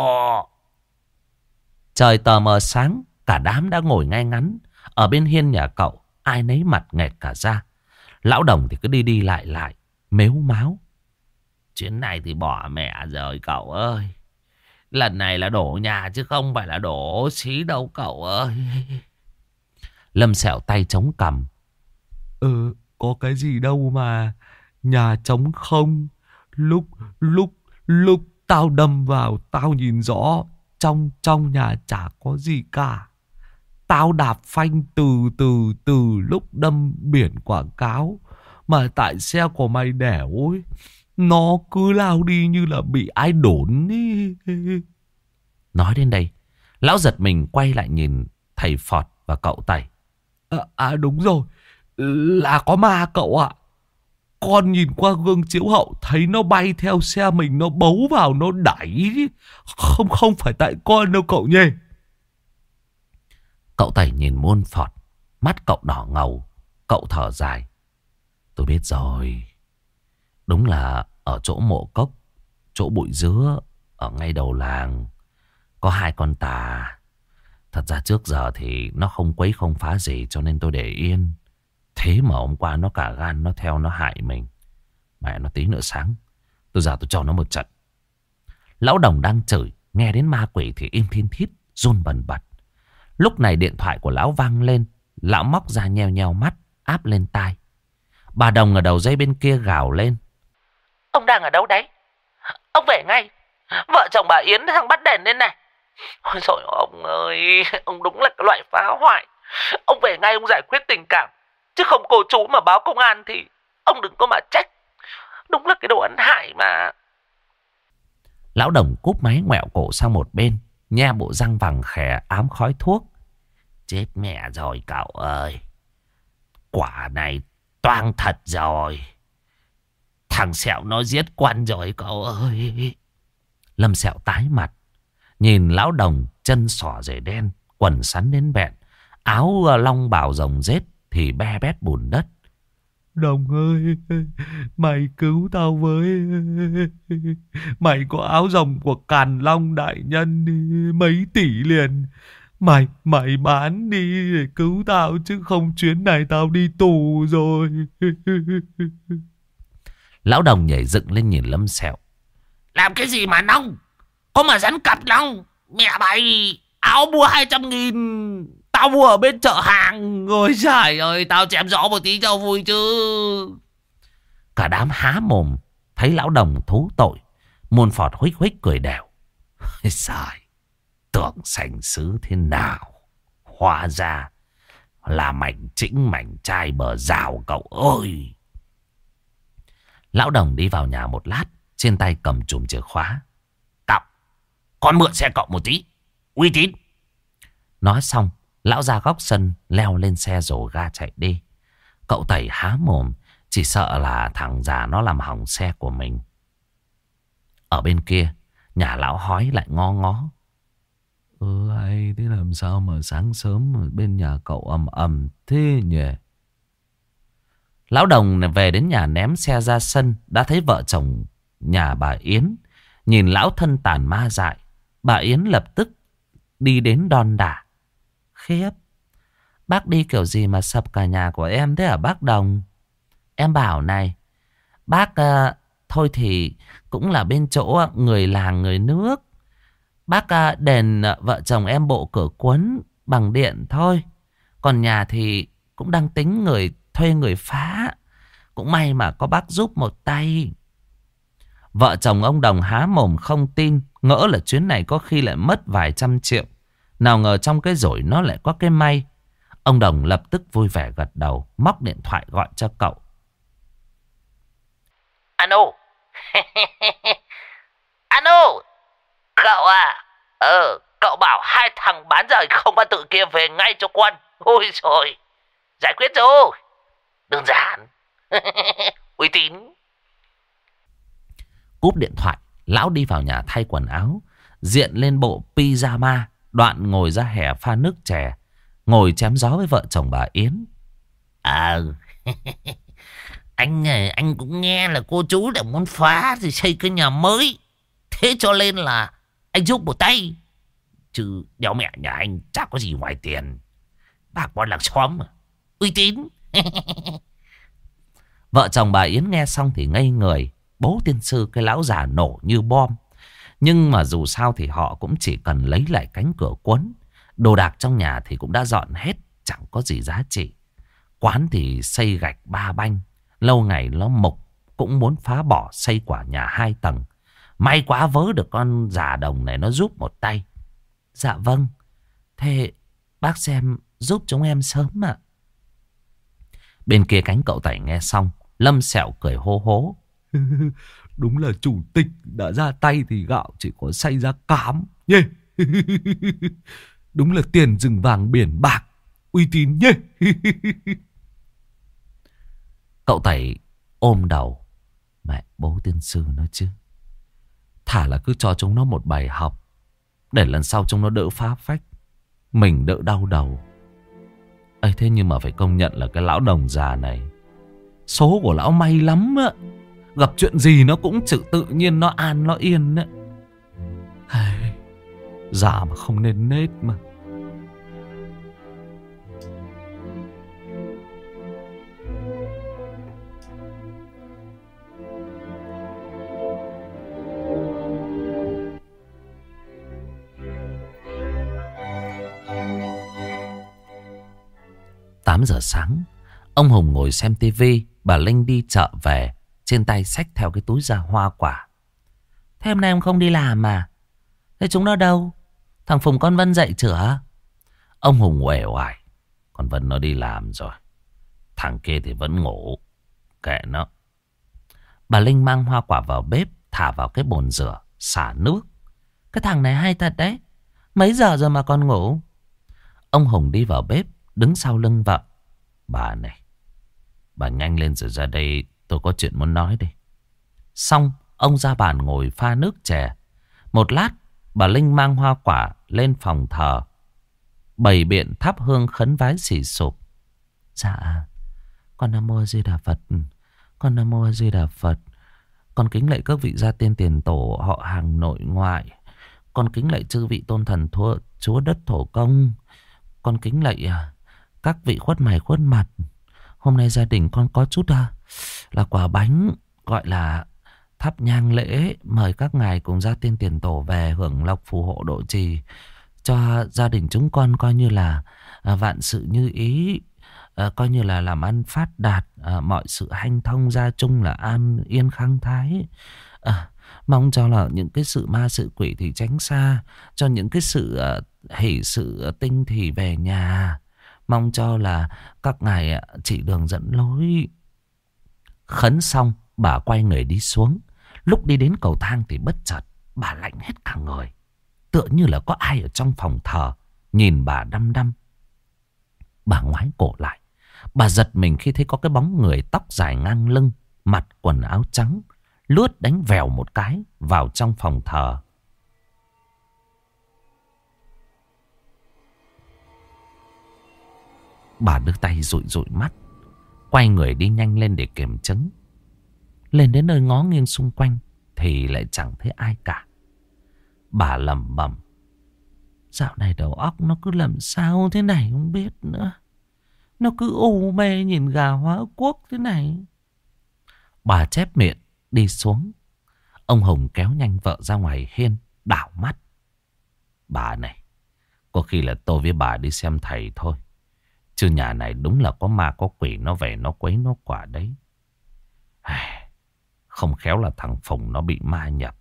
Trời tờ mờ sáng, cả đám đã ngồi ngay ngắn. Ở bên hiên nhà cậu, ai nấy mặt nghẹt cả ra. Lão đồng thì cứ đi đi lại lại, mếu máu. Chuyến này thì bỏ mẹ rồi cậu ơi. Lần này là đổ nhà chứ không phải là đổ xí đâu cậu ơi. [laughs] Lâm sẹo tay chống cằm. Ừ, có cái gì đâu mà. Nhà trống không. Lúc, lúc, lúc tao đâm vào, tao nhìn rõ. Trong, trong nhà chả có gì cả. Tao đạp phanh từ từ từ lúc đâm biển quảng cáo. Mà tại xe của mày đẻo ấy. Nó cứ lao đi như là bị ai đốn ý. Nói đến đây, lão giật mình quay lại nhìn thầy Phọt và cậu Tẩy. À, à đúng rồi, là có ma cậu ạ. Con nhìn qua gương chiếu hậu thấy nó bay theo xe mình nó bấu vào nó đẩy. Không không phải tại con đâu cậu nhỉ. Cậu Tẩy nhìn muôn phọt, mắt cậu đỏ ngầu, cậu thở dài. Tôi biết rồi, đúng là ở chỗ mộ cốc, chỗ bụi dứa, ở ngay đầu làng, có hai con tà. Thật ra trước giờ thì nó không quấy không phá gì cho nên tôi để yên. Thế mà hôm qua nó cả gan nó theo nó hại mình. Mẹ nó tí nữa sáng. Tôi ra tôi cho nó một trận. Lão đồng đang chửi. Nghe đến ma quỷ thì im thiên thít. Run bần bật. Lúc này điện thoại của lão vang lên. Lão móc ra nheo nheo mắt. Áp lên tai. Bà Đồng ở đầu dây bên kia gào lên. Ông đang ở đâu đấy? Ông về ngay. Vợ chồng bà Yến thằng bắt đèn lên này. Ôi trời ông ơi, ông đúng là cái loại phá hoại. Ông về ngay ông giải quyết tình cảm. Chứ không cô chú mà báo công an thì ông đừng có mà trách. Đúng là cái đồ ăn hại mà. Lão đồng cúp máy ngoẹo cổ sang một bên. Nhe bộ răng vàng khè ám khói thuốc. Chết mẹ rồi cậu ơi. Quả này toang thật rồi. Thằng Sẹo nó giết quan rồi cậu ơi. Lâm Sẹo tái mặt. Nhìn lão đồng chân sỏ rể đen. Quần sắn đến bẹn. Áo ờ, long bào rồng rết thì be bét bùn đất. Đồng ơi, mày cứu tao với. Mày có áo rồng của Càn Long đại nhân đi, mấy tỷ liền. Mày, mày bán đi để cứu tao chứ không chuyến này tao đi tù rồi. Lão đồng nhảy dựng lên nhìn Lâm Sẹo. Làm cái gì mà nông? Có mà rắn cặp nông? Mẹ mày áo mua 200 nghìn. Tao mua ở bên chợ hàng. Ôi trời ơi Tao chém rõ một tí cho vui chứ. Cả đám há mồm Thấy lão đồng thú tội. Muôn phọt huých huých cười đều. Trời Tưởng sành sứ thế nào? Hóa ra Là mảnh chĩnh mảnh trai bờ rào cậu ơi Lão đồng đi vào nhà một lát Trên tay cầm chùm chìa khóa Cậu Con mượn xe cậu một tí Uy tín Nói xong Lão ra góc sân leo lên xe rổ ga chạy đi. Cậu tẩy há mồm, chỉ sợ là thằng già nó làm hỏng xe của mình. Ở bên kia, nhà lão hói lại ngó ngó. Ừ hay, thế làm sao mà sáng sớm ở bên nhà cậu ầm ầm thế nhỉ? Lão đồng về đến nhà ném xe ra sân, đã thấy vợ chồng nhà bà Yến. Nhìn lão thân tàn ma dại, bà Yến lập tức đi đến đòn đả. Khiếp. Bác đi kiểu gì mà sập cả nhà của em thế hả bác Đồng? Em bảo này. Bác uh, thôi thì cũng là bên chỗ người làng người nước. Bác uh, đền uh, vợ chồng em bộ cửa cuốn bằng điện thôi. Còn nhà thì cũng đang tính người thuê người phá. Cũng may mà có bác giúp một tay. Vợ chồng ông Đồng há mồm không tin. Ngỡ là chuyến này có khi lại mất vài trăm triệu. Nào ngờ trong cái rủi nó lại có cái may. Ông Đồng lập tức vui vẻ gật đầu, móc điện thoại gọi cho cậu. Alo. [laughs] Alo. Cậu à. Ờ, cậu bảo hai thằng bán rời không ba tự kia về ngay cho quân. Ôi trời. Giải quyết rồi. Đơn giản. [laughs] Uy tín. Cúp điện thoại, lão đi vào nhà thay quần áo, diện lên bộ pyjama Đoạn ngồi ra hè pha nước chè. Ngồi chém gió với vợ chồng bà Yến. À, [laughs] anh anh cũng nghe là cô chú đã muốn phá thì xây cái nhà mới. Thế cho nên là anh giúp một tay. Chứ đéo mẹ nhà anh chắc có gì ngoài tiền. Bác con làng xóm mà. Uy tín. Vợ chồng bà Yến nghe xong thì ngây người. Bố tiên sư cái lão già nổ như bom. Nhưng mà dù sao thì họ cũng chỉ cần lấy lại cánh cửa cuốn Đồ đạc trong nhà thì cũng đã dọn hết, chẳng có gì giá trị. Quán thì xây gạch ba banh, lâu ngày nó mục, cũng muốn phá bỏ xây quả nhà hai tầng. May quá vớ được con già đồng này nó giúp một tay. Dạ vâng, thế bác xem giúp chúng em sớm ạ. Bên kia cánh cậu tẩy nghe xong, Lâm sẹo cười hô hố. [laughs] Đúng là chủ tịch đã ra tay thì gạo chỉ có say ra cám nhé. [laughs] Đúng là tiền rừng vàng biển bạc. Uy tín nhé. [laughs] Cậu Tẩy ôm đầu. Mẹ bố tiên sư nói chứ. Thả là cứ cho chúng nó một bài học. Để lần sau chúng nó đỡ phá phách. Mình đỡ đau đầu ấy thế nhưng mà phải công nhận là cái lão đồng già này. Số của lão may lắm á. Gặp chuyện gì nó cũng sự tự nhiên, Nó an, nó yên đấy Già mà không nên nết mà Tám giờ sáng, Ông Hùng ngồi xem tivi Bà Linh đi chợ về. Trên tay xách theo cái túi da hoa quả. Thế hôm nay em không đi làm mà. Thế chúng nó đâu? Thằng Phùng con Vân dậy chữa. Ông Hùng uể oải. Con Vân nó đi làm rồi. Thằng kia thì vẫn ngủ. Kệ nó. Bà Linh mang hoa quả vào bếp. Thả vào cái bồn rửa. Xả nước. Cái thằng này hay thật đấy. Mấy giờ rồi mà còn ngủ? Ông Hùng đi vào bếp. Đứng sau lưng vợ. Bà này. Bà nhanh lên rồi ra đây. Tôi có chuyện muốn nói đây. Xong. Ông ra bàn ngồi pha nước chè. Một lát. Bà Linh mang hoa quả lên phòng thờ. Bày biện thắp hương khấn vái xỉ sụp. Dạ. Con Nam Mô Di Đà Phật. Con Nam Mô Di Đà Phật. Con kính lạy các vị gia tiên tiền tổ họ hàng nội ngoại. Con kính lạy chư vị tôn thần thua, chúa đất thổ công. Con kính lạy à, các vị khuất mày khuất mặt. Hôm nay gia đình con có chút à, là quả bánh gọi là thắp nhang lễ. Mời các ngài cùng gia tiên tiền tổ về hưởng lộc phù hộ độ trì. Cho gia đình chúng con coi như là à, vạn sự như ý. À, coi như là làm ăn phát đạt. À, mọi sự hanh thông gia chung là an yên khang thái. À, Mong cho là những cái sự ma sự quỷ thì tránh xa. Cho những cái sự à, hỷ sự à, tinh thì về nhà. Mong cho là các ngài à, chỉ đường dẫn lối. Khấn xong, bà quay người đi xuống. Lúc đi đến cầu thang thì bất chợt, bà lạnh hết cả người. Tựa như là có ai ở trong phòng thờ, nhìn bà đăm đăm. Bà ngoái cổ lại. Bà giật mình khi thấy có cái bóng người tóc dài ngang lưng, mặt quần áo trắng, lướt đánh vèo một cái vào trong phòng thờ. Bà đưa tay rụi rụi mắt, quay người đi nhanh lên để kiểm chứng. Lên đến nơi ngó nghiêng xung quanh thì lại chẳng thấy ai cả. Bà lầm bầm. Dạo này đầu óc nó cứ làm sao thế này không biết nữa. Nó cứ u mê nhìn gà hóa quốc thế này. Bà chép miệng đi xuống. Ông Hồng kéo nhanh vợ ra ngoài hiên, đảo mắt. Bà này, có khi là tôi với bà đi xem thầy thôi. Chứ nhà này đúng là có ma có quỷ nó về nó quấy nó quả đấy. Không khéo là thằng Phùng nó bị ma nhập.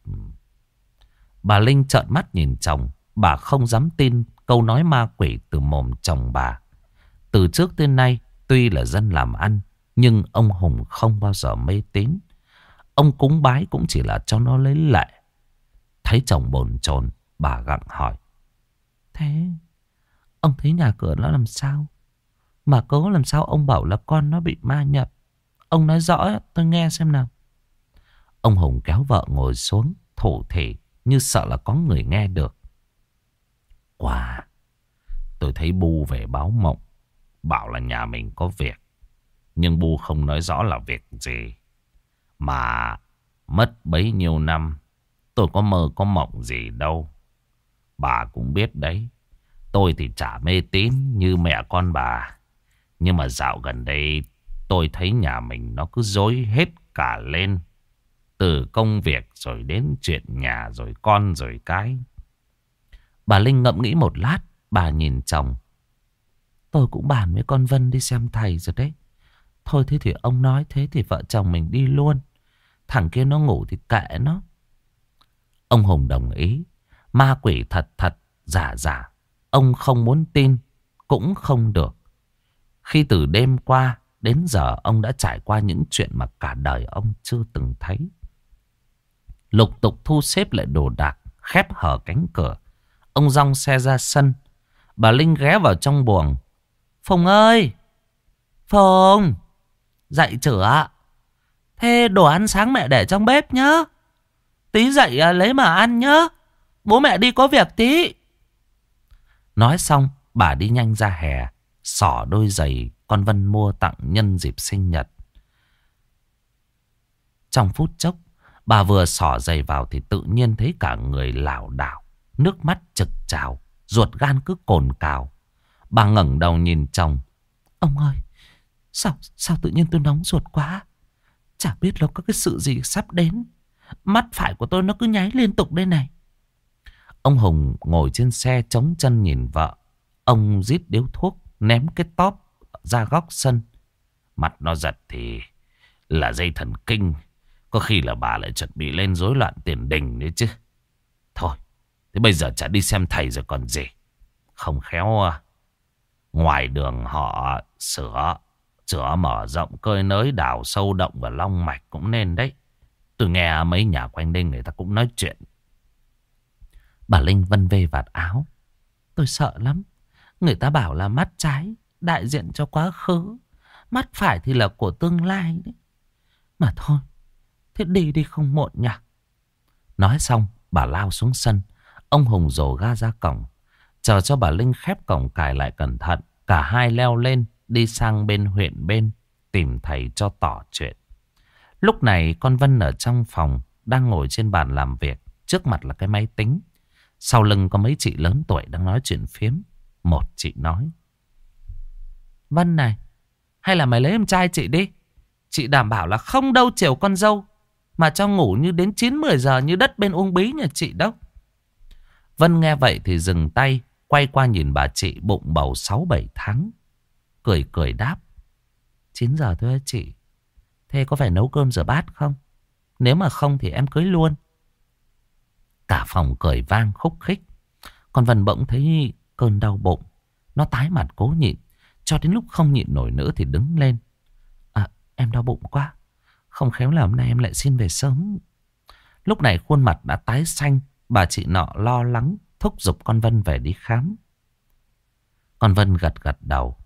Bà Linh trợn mắt nhìn chồng. Bà không dám tin câu nói ma quỷ từ mồm chồng bà. Từ trước tới nay, tuy là dân làm ăn, nhưng ông Hùng không bao giờ mê tín. Ông cúng bái cũng chỉ là cho nó lấy lệ. Thấy chồng bồn chồn bà gặng hỏi. Thế, ông thấy nhà cửa nó làm sao? Mà cố làm sao ông bảo là con nó bị ma nhập? Ông nói rõ tôi nghe xem nào. Ông Hùng kéo vợ ngồi xuống, thủ thể như sợ là có người nghe được. Quả, tôi thấy Bu về báo mộng, bảo là nhà mình có việc. Nhưng Bu không nói rõ là việc gì. Mà mất bấy nhiêu năm Tôi có mơ có mộng gì đâu Bà cũng biết đấy Tôi thì chả mê tín như mẹ con bà nhưng mà dạo gần đây Tôi thấy nhà mình nó cứ dối hết cả lên Từ công việc rồi đến chuyện nhà rồi con rồi cái Bà Linh ngậm nghĩ một lát Bà nhìn chồng Tôi cũng bàn với con Vân đi xem thầy rồi đấy Thôi thế thì ông nói thế thì vợ chồng mình đi luôn Thằng kia nó ngủ thì kệ nó. Ông Hùng đồng ý. Ma quỷ thật thật, giả giả. Ông không muốn tin, cũng không được. Khi từ đêm qua đến giờ ông đã trải qua những chuyện mà cả đời ông chưa từng thấy. Lục tục thu xếp lại đồ đạc, khép hở cánh cửa. Ông rong xe ra sân. Bà Linh ghé vào trong buồng. Phùng ơi! Phùng! Dậy chữa! Thế đồ ăn sáng mẹ để trong bếp nhá. Tí dậy à, lấy mà ăn nhá. Bố mẹ đi có việc tí. Nói xong, bà đi nhanh ra hè, sỏ đôi giày con Vân mua tặng nhân dịp sinh nhật. Trong phút chốc, bà vừa sỏ giày vào thì tự nhiên thấy cả người lảo đảo, nước mắt trực trào, ruột gan cứ cồn cào. Bà ngẩng đầu nhìn chồng. Ông ơi, sao sao tự nhiên tôi nóng ruột quá? Chả biết nó có cái sự gì sắp đến. Mắt phải của tôi nó cứ nháy liên tục đây này. Ông Hùng ngồi trên xe chống chân nhìn vợ. Ông rít điếu thuốc, ném cái tóp ra góc sân. Mặt nó giật thì là dây thần kinh. Có khi là bà lại chuẩn bị lên rối loạn tiền đình đấy chứ. Thôi, thế bây giờ chả đi xem thầy rồi còn gì. Không khéo à. Ngoài đường họ sửa, sửa mở rộng cơi nới đào sâu động và long mạch cũng nên đấy. Tôi nghe mấy nhà quanh đây người ta cũng nói chuyện. Bà Linh vân vê vạt áo. Tôi sợ lắm. Người ta bảo là mắt trái đại diện cho quá khứ. Mắt phải thì là của tương lai đấy. Mà thôi, thế đi đi không muộn nhỉ. Nói xong, bà lao xuống sân. Ông Hùng rổ ga ra cổng. Chờ cho bà Linh khép cổng cài lại cẩn thận. Cả hai leo lên, đi sang bên huyện bên, tìm thầy cho tỏ chuyện. Lúc này con Vân ở trong phòng, đang ngồi trên bàn làm việc. Trước mặt là cái máy tính. Sau lưng có mấy chị lớn tuổi đang nói chuyện phiếm. Một chị nói. Vân này, hay là mày lấy em trai chị đi. Chị đảm bảo là không đâu chiều con dâu. Mà cho ngủ như đến 9-10 giờ như đất bên uông bí nhà chị đâu. Vân nghe vậy thì dừng tay, quay qua nhìn bà chị bụng bầu 6-7 tháng. Cười cười đáp. 9 giờ thôi chị. Thế có phải nấu cơm rửa bát không? Nếu mà không thì em cưới luôn. Cả phòng cười vang khúc khích. Còn Vân bỗng thấy cơn đau bụng. Nó tái mặt cố nhịn. Cho đến lúc không nhịn nổi nữa thì đứng lên. À, em đau bụng quá. Không khéo là hôm nay em lại xin về sớm. Lúc này khuôn mặt đã tái xanh. Bà chị nọ lo lắng thúc giục con Vân về đi khám. Con Vân gật gật đầu.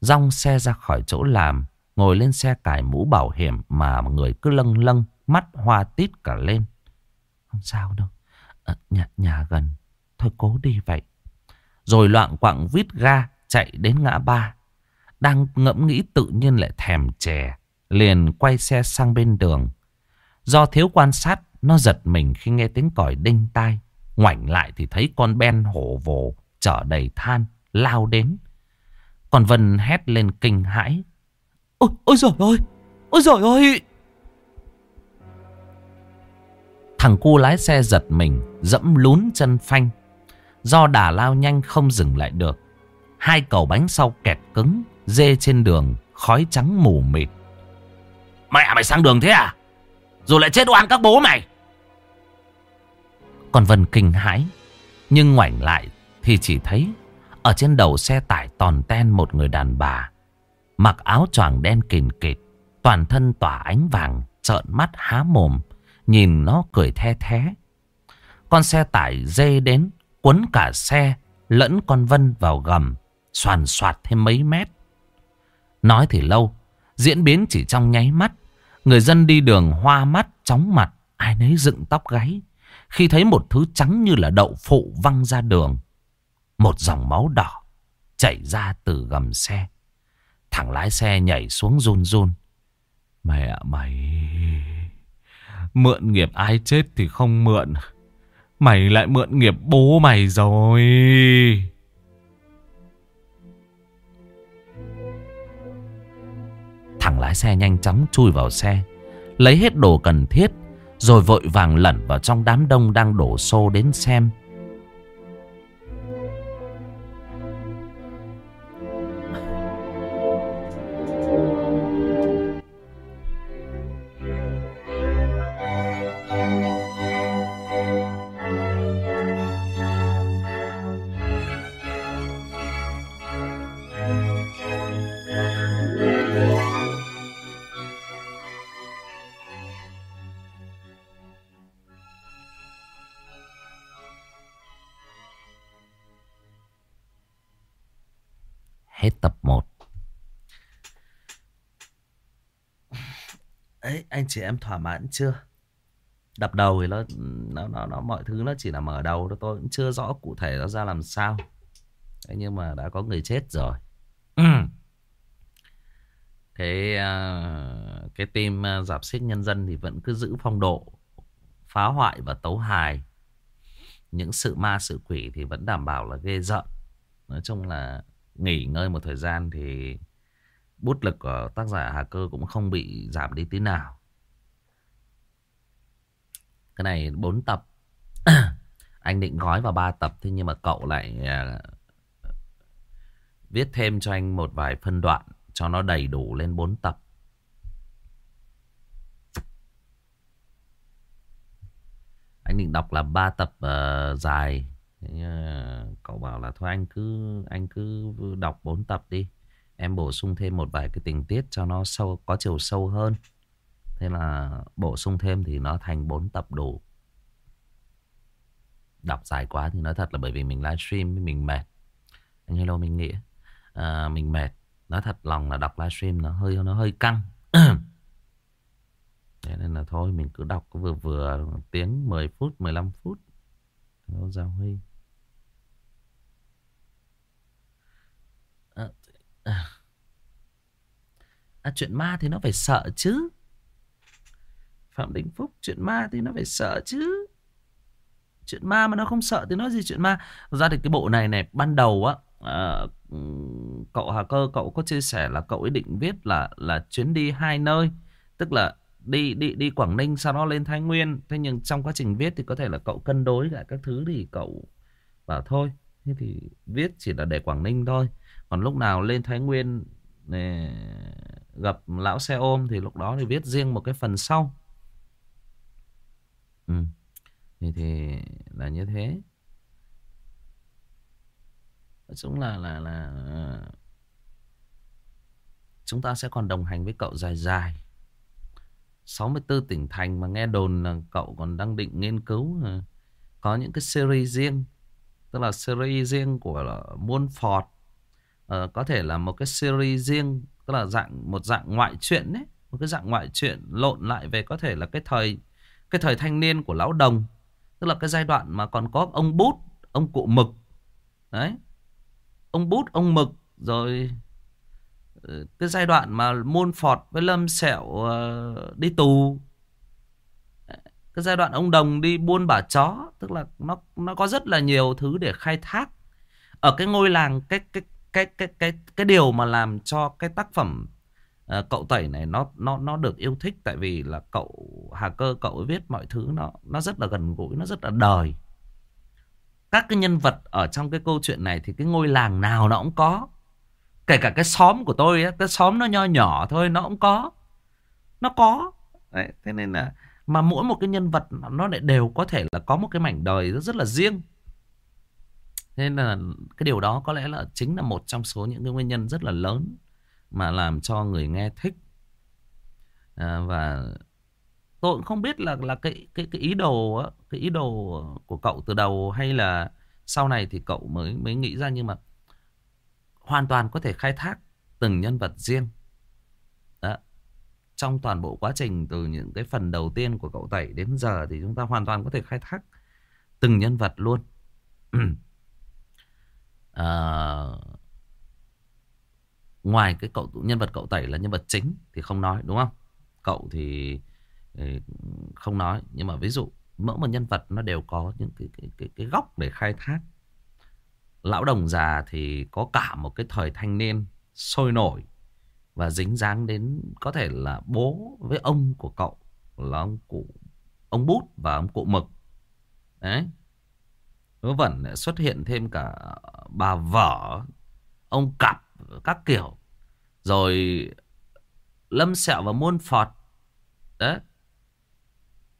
Rong xe ra khỏi chỗ làm. Ngồi lên xe cải mũ bảo hiểm mà người cứ lâng lâng. Mắt hoa tít cả lên. Không sao đâu. À, nhà, nhà gần. Thôi cố đi vậy. Rồi loạn quạng vít ga chạy đến ngã ba. Đang ngẫm nghĩ tự nhiên lại thèm chè. Liền quay xe sang bên đường. Do thiếu quan sát, nó giật mình khi nghe tiếng còi đinh tai. Ngoảnh lại thì thấy con ben hổ vồ, chở đầy than, lao đến. Còn Vân hét lên kinh hãi. Ôi, ôi giời ơi, ôi giời ơi. Thằng cu lái xe giật mình, dẫm lún chân phanh. Do đà lao nhanh không dừng lại được. Hai cầu bánh sau kẹt cứng, dê trên đường, khói trắng mù mịt. Mẹ mày sang đường thế à? Rồi lại chết oan các bố mày. Còn Vân kinh hãi, nhưng ngoảnh lại thì chỉ thấy ở trên đầu xe tải toàn ten một người đàn bà. Mặc áo choàng đen kìn kịt, toàn thân tỏa ánh vàng, trợn mắt há mồm, nhìn nó cười the thé. Con xe tải dê đến, quấn cả xe, lẫn con Vân vào gầm, soàn soạt thêm mấy mét. Nói thì lâu, diễn biến chỉ trong nháy mắt. Người dân đi đường hoa mắt, chóng mặt, ai nấy dựng tóc gáy. Khi thấy một thứ trắng như là đậu phụ văng ra đường. Một dòng máu đỏ chảy ra từ gầm xe. Thằng lái xe nhảy xuống run run. Mẹ mày... Mượn nghiệp ai chết thì không mượn. Mày lại mượn nghiệp bố mày rồi. Thằng lái xe nhanh chóng chui vào xe. Lấy hết đồ cần thiết. Rồi vội vàng lẩn vào trong đám đông đang đổ xô đến xem. Chị em thỏa mãn chưa? Đập đầu thì nó, nó, nó, nó mọi thứ nó chỉ là mở đầu thôi tôi cũng chưa rõ cụ thể nó ra làm sao. Thế nhưng mà đã có người chết rồi. [clears throat] Thế uh, cái team uh, dạp xích nhân dân thì vẫn cứ giữ phong độ phá hoại và tấu hài. Những sự ma sự quỷ thì vẫn đảm bảo là ghê rợn. Nói chung là nghỉ ngơi một thời gian thì bút lực của tác giả Hà Cơ cũng không bị giảm đi tí nào. Cái này 4 tập. [clears throat] anh định gói vào 3 tập thế nhưng mà cậu lại uh, viết thêm cho anh một vài phân đoạn cho nó đầy đủ lên 4 tập. Anh định đọc là ba tập uh, dài. Ờ, cậu bảo là thôi anh cứ anh cứ đọc bốn tập đi. Em bổ sung thêm một vài cái tình tiết cho nó sâu có chiều sâu hơn. Thế là bổ sung thêm Thì nó thành bốn tập đủ Đọc dài quá thì nói thật là bởi vì mình livestream Mình mệt Anh hello mình nghĩ à, Mình mệt Nói thật lòng là đọc livestream nó hơi nó hơi căng [clears throat] Thế nên là thôi mình cứ đọc vừa vừa tiếng 10 phút, 15 phút. Hello Giao Huy. À, à. à, chuyện ma thì nó phải sợ chứ. Phạm Đình Phúc, chuyện ma thì nó phải sợ chứ. Chuyện ma mà nó không sợ thì nói gì chuyện ma. Ra thì cái bộ này này, ban đầu á, à, cậu Hà Cơ, cậu có chia sẻ là cậu ấy định viết là là chuyến đi hai nơi. Tức là đi đi đi Quảng Ninh sau đó lên Thái Nguyên thế nhưng trong quá trình viết thì có thể là cậu cân đối lại các thứ thì cậu bảo thôi thế thì viết chỉ là để Quảng Ninh thôi còn lúc nào lên Thái Nguyên này, gặp lão xe ôm thì lúc đó thì viết riêng một cái phần sau ừ. thì thì là như thế. Chúng là là là ờ, chúng ta sẽ còn đồng hành với cậu dài dài. 64 tỉnh thành mà nghe đồn là cậu còn đang định nghiên cứu ờ, có những cái series riêng tức là series riêng của muôn phọt uh, có thể là một cái series riêng tức là dạng một dạng ngoại truyện đấy một cái dạng ngoại truyện lộn lại về có thể là cái thời cái thời thanh niên của lão đồng, tức là cái giai đoạn mà còn có ông bút, ông cụ mực. Đấy. Ông bút, ông mực, rồi ờ, cái giai đoạn mà Môn Phọt với Lâm Sẹo ờ, đi tù. Cái giai đoạn ông Đồng đi buôn bả chó, tức là nó nó có rất là nhiều thứ để khai thác. Ở cái ngôi làng, cái cái cái cái cái cái điều mà làm cho cái tác phẩm Ờ, cậu tẩy này nó nó nó được yêu thích tại vì là cậu Hà Cơ cậu ấy viết mọi thứ nó nó rất là gần gũi nó rất là đời. Các cái nhân vật ở trong cái câu chuyện này thì cái ngôi làng nào nó cũng có. Kể cả cái xóm của tôi ấy, Cái xóm nó nho nhỏ thôi Nó cũng có. Nó có. Đấy, Thế nên là Mà mỗi một cái nhân vật Nó lại đều có thể là có một cái mảnh đời rất, rất là riêng. Thế nên là cái điều đó có lẽ là chính là một trong số những cái nguyên nhân rất là lớn mà làm cho người nghe thích. À, và tôi cũng không biết là là cái cái cái ý đồ cái ý đồ của cậu từ đầu hay là sau này thì cậu mới mới nghĩ ra nhưng mà hoàn toàn có thể khai thác từng nhân vật riêng. Đó. Trong toàn bộ quá trình từ những cái phần đầu tiên của cậu Tẩy đến giờ thì chúng ta hoàn toàn có thể khai thác từng nhân vật luôn. [clears throat] à, ngoài cái cậu nhân vật cậu Tẩy là nhân vật chính thì không nói đúng không? Cậu thì ừ, không nói. Nhưng mà ví dụ mỗi một nhân vật nó đều có những cái cái cái, cái góc để khai thác. Lão đồng già thì có cả một cái thời thanh niên sôi nổi và dính dáng đến có thể là bố với ông của cậu là ông cụ ông bút và ông cụ mực. Đấy. Vớ vẩn xuất hiện thêm cả bà vợ ông cặp các kiểu. Rồi lâm sẹo và muôn phọt đấy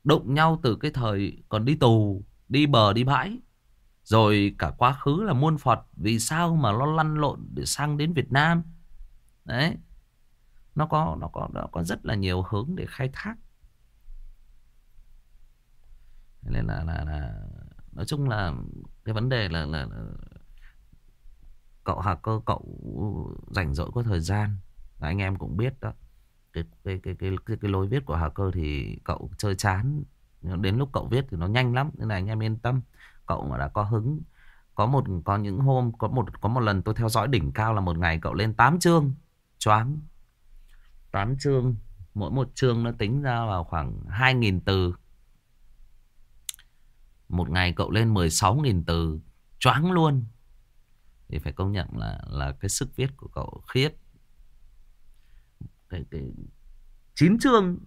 đụng nhau từ cái thời còn đi tù đi bờ đi bãi. Rồi cả quá khứ là muôn Phật Vì sao mà nó lăn lộn để sang đến Việt Nam. Đấy Nó có nó có nó có rất là nhiều hướng để khai thác. Nên là là, là Nói chung là Cái vấn đề là, là, là Cậu Hà Cơ cậu rảnh rỗi có thời gian. Anh em cũng biết đó. Cái, cái, cái, cái, cái, cái lối viết của Hà Cơ thì cậu chơi chán. Đến lúc cậu viết thì nó nhanh lắm Nên là anh em yên tâm. Cậu mà đã có hứng có một có những hôm có một có một lần tôi theo dõi đỉnh cao là một ngày cậu lên 8 chương. Choáng. 8 chương mỗi một chương nó tính ra vào khoảng 2.000 từ. Một ngày cậu lên 16.000 từ. Choáng luôn thì phải công nhận là là cái sức viết của cậu khiếp cái cái chín chương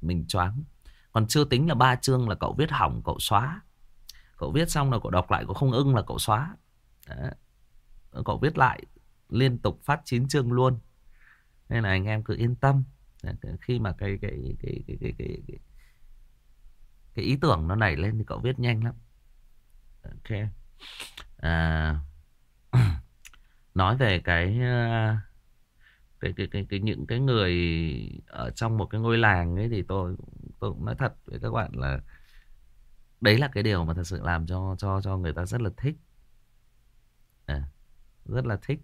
mình choáng còn chưa tính là ba chương là cậu viết hỏng cậu xóa Cậu viết xong là cậu đọc lại cậu không ưng là cậu xóa. Đấy. Cậu viết lại liên tục phát chín chương luôn. Nên là anh em cứ yên tâm. Khi mà cái cái cái cái cái cái cái, cái ý tưởng nó nảy lên thì cậu viết nhanh lắm ok à, [clears throat] nói về cái, ờ, cái cái cái cái những cái người ở trong một cái ngôi làng ấy thì tôi tôi cũng nói thật với các bạn là đấy là cái điều mà thật sự làm cho cho cho người ta rất là thích. À, rất là thích.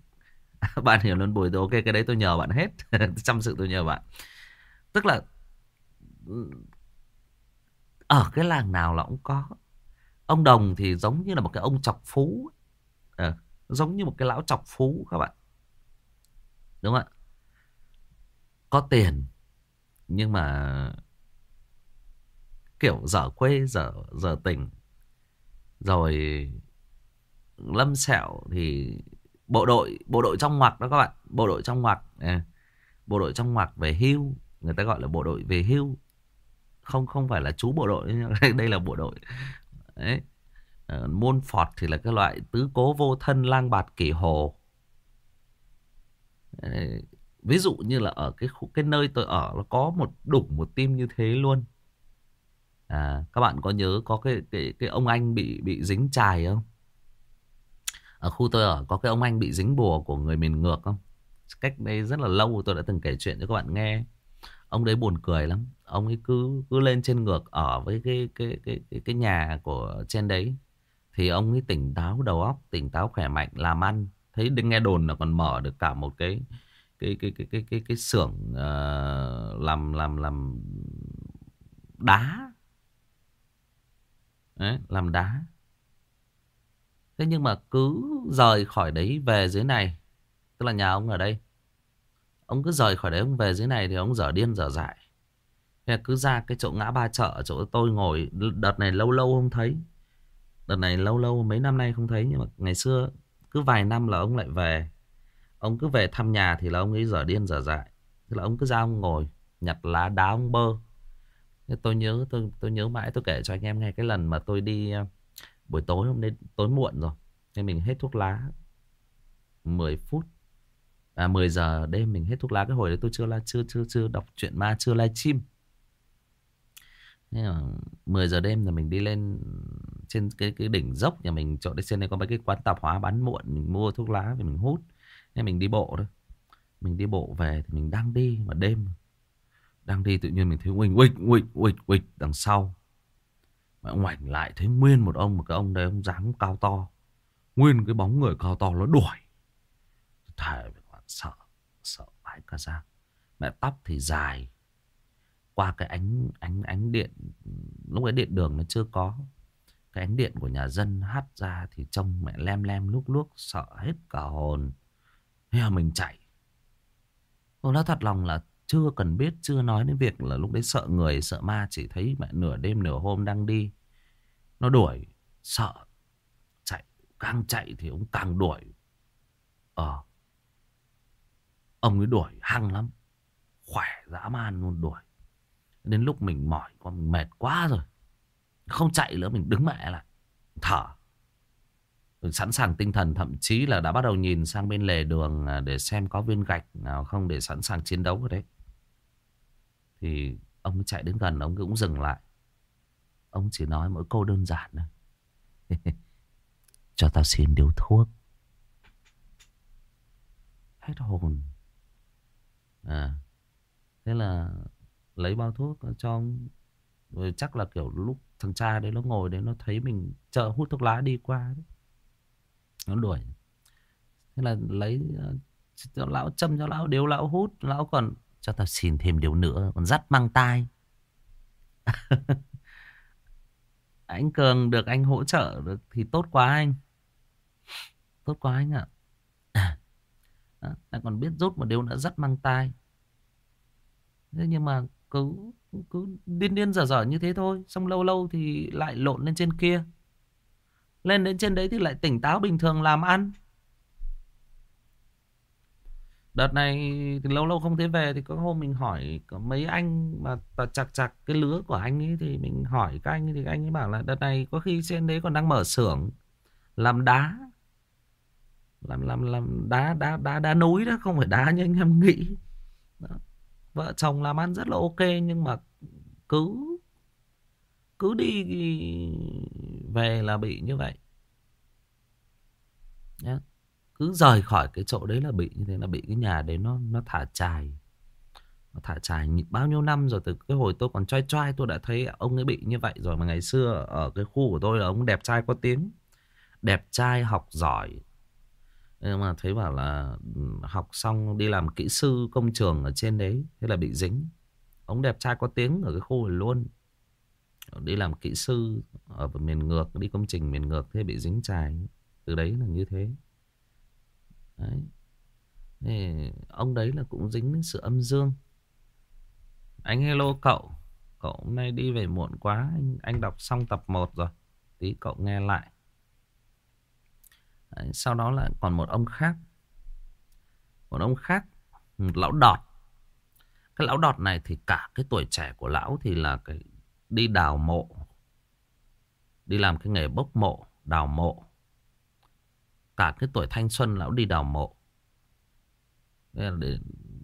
[laughs] Bạn hiểu luôn buổi tối ok cái đấy tôi nhờ bạn hết. [laughs] Chăm sự tôi nhờ bạn. Tức là ừ, ở cái làng nào là cũng có ông đồng thì giống như là một cái ông chọc phú à, giống như một cái lão chọc phú các bạn. Đúng không ạ? Có tiền nhưng mà kiểu dở quê dở dở tỉnh rồi lâm sẹo thì bộ đội bộ đội trong ngoặc đó các bạn. Bộ đội trong ngoặc à, bộ đội trong ngoặc về hưu. Người ta gọi là bộ đội về hưu. Không không phải là chú bộ đội [laughs] đây là bộ đội đấy. Ờ, Môn phọt thì là cái loại tứ cố vô thân lang bạt kỷ hồ. Đấy. ví dụ như là ở cái khu, cái nơi tôi ở nó có một đục một tim như thế luôn. À, các bạn có nhớ có cái cái cái ông anh bị bị dính chài không? Ở khu tôi ở có cái ông anh bị dính bùa của người miền ngược không? Cách đây rất là lâu tôi đã từng kể chuyện cho các bạn nghe. Ông đấy buồn cười lắm ông ấy cứ cứ lên trên ngược ở với cái cái cái cái, cái nhà của trên đấy. Thì ông ấy tỉnh táo đầu óc tỉnh táo khỏe mạnh làm ăn. Thấy nghe đồn là còn mở được cả một cái cái cái cái cái cái cái xưởng uh, làm làm làm đá. Đấy, làm đá. Thế nhưng mà cứ rời khỏi đấy về dưới này. Tức là nhà ông ở đây. Ông cứ rời khỏi đấy ông về dưới này thì ông dở điên dở dại. Thế cứ ra cái chỗ ngã ba chợ, chỗ tôi ngồi đợt này lâu lâu không thấy. Đợt này lâu lâu, mấy năm nay không thấy, nhưng mà ngày xưa cứ vài năm là ông lại về. Ông cứ về thăm nhà thì là ông ấy dở điên dở dại. Tức là ông cứ ra ông ngồi, nhặt lá đá ông bơ. Thế tôi nhớ, tôi tôi nhớ mãi, tôi kể cho anh em nghe cái lần mà tôi đi à, buổi tối hôm nay, tối muộn rồi. Nên mình hết thuốc lá. 10 phút à 10 giờ đêm mình hết thuốc lá. Cái hồi đấy tôi chưa là chưa chưa chưa đọc truyện ma, chưa livestream chim Thế là 10 giờ đêm là mình đi lên trên cái cái đỉnh dốc nhà mình, chỗ đấy trên đây có mấy cái quán tạp hóa bán muộn, mình mua thuốc lá thì mình hút. Nên mình đi bộ thôi. Mình đi bộ về thì mình đang đi mà đêm. Đang đi tự nhiên mình thấy quỳnh uịch uịch uịch uịch đằng sau. Mà ngoảnh lại thấy nguyên một ông, một cái ông đấy, ông dáng cao to. Nguyên cái bóng người cao to nó đuổi. Thề sợ sợ phải cả ra. Mẹ tóc thì dài qua cái ánh ánh ánh điện, lúc ấy điện đường nó chưa có. Cái ánh điện của nhà dân hắt ra thì trông mẹ lem lem lúc lúc sợ hết cả hồn. Thế là mình chạy. Tôi nói thật lòng là chưa cần biết, chưa nói đến việc là lúc đấy sợ người, sợ ma, chỉ thấy mẹ nửa đêm, nửa hôm đang đi. Nó đuổi, sợ. Chạy, càng chạy thì ông càng đuổi. Ờ. Ông ấy đuổi hăng lắm. Khỏe dã man luôn, đuổi đến lúc mình mỏi quá, mình mệt quá rồi, không chạy nữa, mình đứng mẹ lại, thở. Mình sẵn sàng tinh thần, thậm chí là đã bắt đầu nhìn sang bên lề đường à, để xem có viên gạch nào không để sẵn sàng chiến đấu rồi đấy. Thì ông ấy chạy đến gần, ông cũng dừng lại. Ông chỉ nói mỗi câu đơn giản thôi. [laughs] Cho tao xin điếu thuốc. Hết hồn. À thế là lấy bao thuốc cho ông. Rồi chắc là kiểu lúc thằng cha đấy nó ngồi đấy nó thấy mình chợ hút thuốc lá đi qua đấy. nó đuổi. Thế là lấy ờ, cho lão châm cho lão điếu lão hút lão còn cho tao xin thêm điều nữa còn dắt mang tai. [laughs] Anh cường được anh hỗ trợ được thì tốt quá anh. Tốt quá anh ạ. Ờ, à, anh còn biết rút một điều nữa dắt mang tai. Thế nhưng mà cứ cứ điên điên dở dở như thế thôi, xong lâu lâu thì lại lộn lên trên kia. Lên đến trên đấy thì lại tỉnh táo bình thường làm ăn. Đợt này thì lâu lâu không thấy về thì có hôm mình hỏi có mấy anh mà chặt chặt cái lứa của anh ấy thì mình hỏi các anh ấy thì anh ấy bảo là đợt này có khi trên đấy còn đang mở xưởng làm đá. Làm làm làm đá đá đá đá núi đó, không phải đá như anh em nghĩ. Đó vợ chồng làm ăn rất là ok, nhưng mà cứ cứ đi về là bị như vậy. Nhá. cứ rời khỏi cái chỗ đấy là bị như thế, là bị cái nhà đấy nó nó thả trài nó thả trài bao nhiêu năm rồi từ cái hồi tôi còn trai trai tôi đã thấy ông ấy bị như vậy rồi. Mà ngày xưa ở cái khu của tôi là ông đẹp trai có tiếng. Đẹp trai học giỏi nhưng mà thấy bảo là học xong đi làm kỹ sư công trường ở trên đấy thế là bị dính. Ông đẹp trai có tiếng ở cái khu này luôn. Ờ, đi làm kỹ sư ở miền ngược đi công trình miền ngược thế bị dính trài từ đấy là như thế. Đấy. Thì ông đấy là cũng dính đến sự âm dương. Anh hello cậu. Cậu hôm nay đi về muộn quá anh, anh đọc xong tập 1 rồi. Tí cậu nghe lại sau đó là còn một ông khác. Một ông khác lão đọt. Cái lão đọt này thì cả cái tuổi trẻ của lão thì là cái đi đào mộ. Đi làm cái nghề bốc mộ đào mộ. Cả cái tuổi thanh xuân lão đi đào mộ. Đến,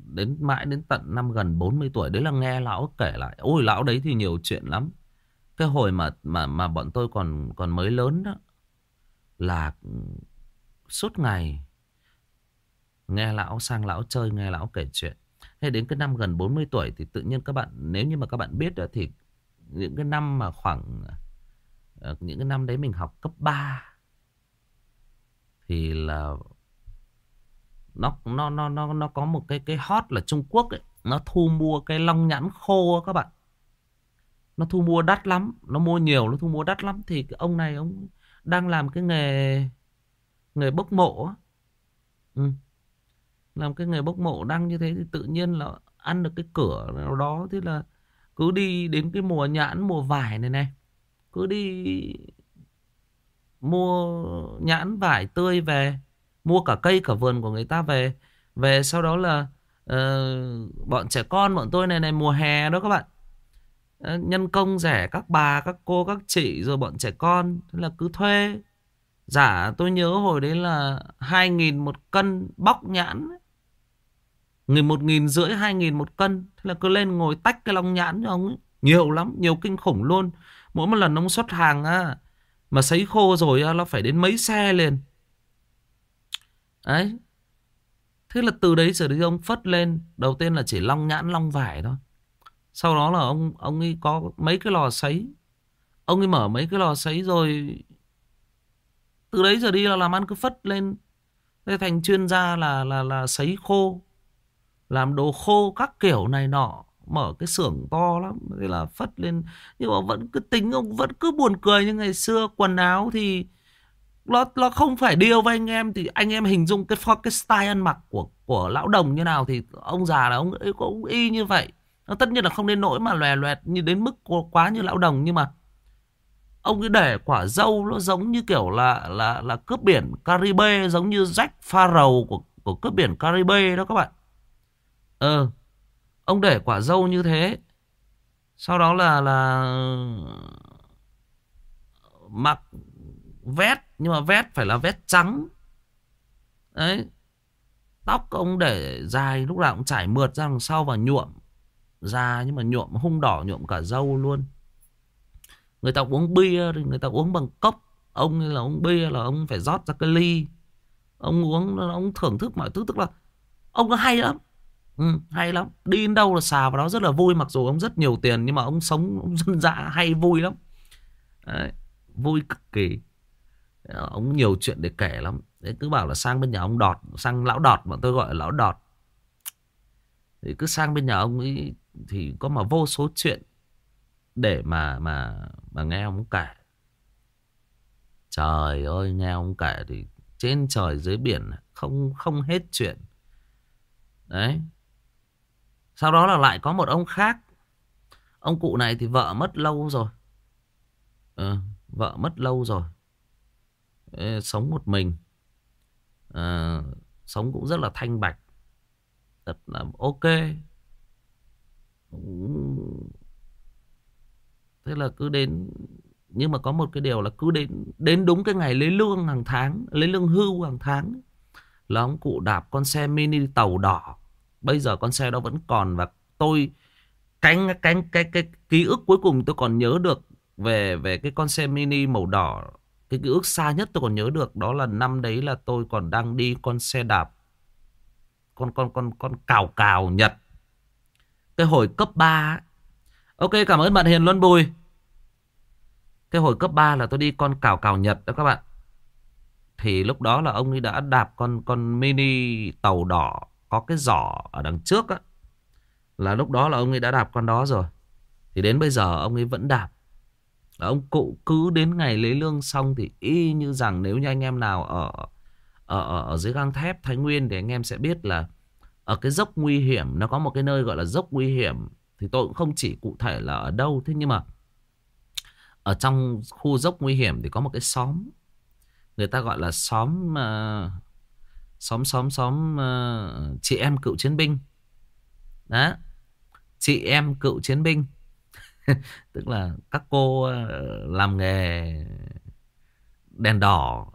đến mãi đến tận năm gần 40 tuổi đấy là nghe lão kể lại. Ôi lão đấy thì nhiều chuyện lắm. Cái hồi mà mà mà bọn tôi còn còn mới lớn đó là suốt ngày. Nghe lão sang lão chơi nghe lão kể chuyện. Hay đến cái năm gần 40 tuổi thì tự nhiên các bạn nếu như mà các bạn biết đó thì những cái năm mà khoảng ờ, những cái năm đấy mình học cấp 3 thì là nó nó nó nó nó có một cái cái hot là Trung Quốc ấy, nó thu mua cái long nhãn khô các bạn. Nó thu mua đắt lắm, nó mua nhiều nó thu mua đắt lắm. Thì cái ông này ông đang làm cái nghề người bốc mộ á. Ừ. Làm cái người bốc mộ đăng như thế thì tự nhiên là ăn được cái cửa nào đó thế là cứ đi đến cái mùa nhãn mùa vải này này cứ đi mua nhãn vải tươi về mua cả cây cả vườn của người ta về về sau đó là uh, bọn trẻ con bọn tôi này này mùa hè đó các bạn uh, nhân công rẻ các bà các cô các chị rồi bọn trẻ con thế là cứ thuê dạ tôi nhớ hồi đấy là hai nghìn một cân bóc nhãn Người một nghìn rưỡi hai nghìn một cân. Thế là cứ lên ngồi tách cái lòng nhãn cho ông ấy. Nhiều lắm, nhiều kinh khủng luôn. Mỗi một lần ông xuất hàng á Mà sấy khô rồi á, nó phải đến mấy xe liền. Đấy. Thế là từ đấy giờ đi ông phất lên. Đầu tiên là chỉ long nhãn long vải thôi. Sau đó là ông ông ấy có mấy cái lò sấy. Ông ấy mở mấy cái lò sấy rồi từ đấy giờ đi là làm ăn cứ phất lên. Thế thành chuyên gia là là là sấy khô, làm đồ khô các kiểu này nọ, mở cái xưởng to lắm, thế là phất lên. Nhưng mà vẫn cứ tính, ông vẫn cứ buồn cười như ngày xưa, quần áo thì nó nó không phải điều với anh em. Thì anh em hình dung cái cái style ăn mặc của của lão đồng như nào thì ông già là ông ấy cũng y như vậy. Nó tất nhiên là không đến nỗi mà lòe loẹt như đến mức quá như lão đồng, nhưng mà ông ấy để quả dâu nó giống như kiểu là là là cướp biển Caribe, giống như Jack Sparrow của của cướp biển Caribe đó các bạn Ờ. Ông để quả dâu như thế. Sau đó là là mặc vét, nhưng mà vét phải là vét trắng. Đấy. Tóc ông để dài lúc nào cũng trải mượt ra đằng sau và nhuộm. Già nhưng mà nhuộm hung đỏ, nhuộm cả dâu luôn. Người ta uống bia thì người ta uống bằng cốc. Ông là uống bia là ông phải rót ra cái ly. Ông uống ông thưởng thức mọi thứ tức là ông có hay lắm. Ừ, hay lắm Đi đến đâu là xà vào đó rất là vui Mặc dù ông rất nhiều tiền Nhưng mà ông sống ông dân dạ hay vui lắm Đấy, Vui cực kỳ ờ, Ông nhiều chuyện để kể lắm Đấy, Cứ bảo là sang bên nhà ông đọt Sang lão đọt Bọn tôi gọi là lão đọt thì cứ sang bên nhà ông ấy Thì có mà vô số chuyện để mà mà mà nghe ông kể Trời ơi nghe ông kể thì Trên trời dưới biển Không không hết chuyện Đấy sau đó là lại có một ông khác. Ông cụ này thì vợ mất lâu rồi. Ừ, vợ mất lâu rồi. Ê, sống một mình. À, sống cũng rất là thanh bạch. Thật là ok. Thế là cứ đến nhưng mà có một cái điều là cứ đến đến đúng cái ngày lấy lương hàng tháng, lấy lương hưu hàng tháng là ông cụ đạp con xe mini tàu đỏ. Bây giờ con xe đó vẫn còn và tôi cái cái cái cái ký ức cuối cùng tôi còn nhớ được về về cái con xe mini màu đỏ cái ký ức xa nhất tôi còn nhớ được đó là năm đấy là tôi còn đang đi con xe đạp con con con con cào cào Nhật. Cái hồi cấp 3 Ok cảm ơn bạn Hiền Luân Bùi. Cái hồi cấp 3 là tôi đi con cào cào Nhật đó các bạn. Thì lúc đó là ông ấy đã đạp con con mini tàu đỏ Có cái giỏ ở đằng trước á. Là lúc đó là ông ấy đã đạp con đó rồi. Thì đến bây giờ ông ấy vẫn đạp. Ông cụ cứ đến ngày lấy lương xong Thì y như rằng nếu như anh em nào ở ở, ở, ở dưới gang thép Thái Nguyên Thì anh em sẽ biết là Ở cái dốc nguy hiểm Nó có một cái nơi gọi là dốc nguy hiểm thì tôi cũng không chỉ cụ thể là ở đâu. Thế nhưng mà Ở trong khu dốc nguy hiểm Thì có một cái xóm. Người ta gọi là xóm uh, Xóm xóm xóm uh, Chị em cựu chiến binh. Đó Chị em cựu chiến binh. [laughs] Tức là các cô uh, làm nghề Đèn đỏ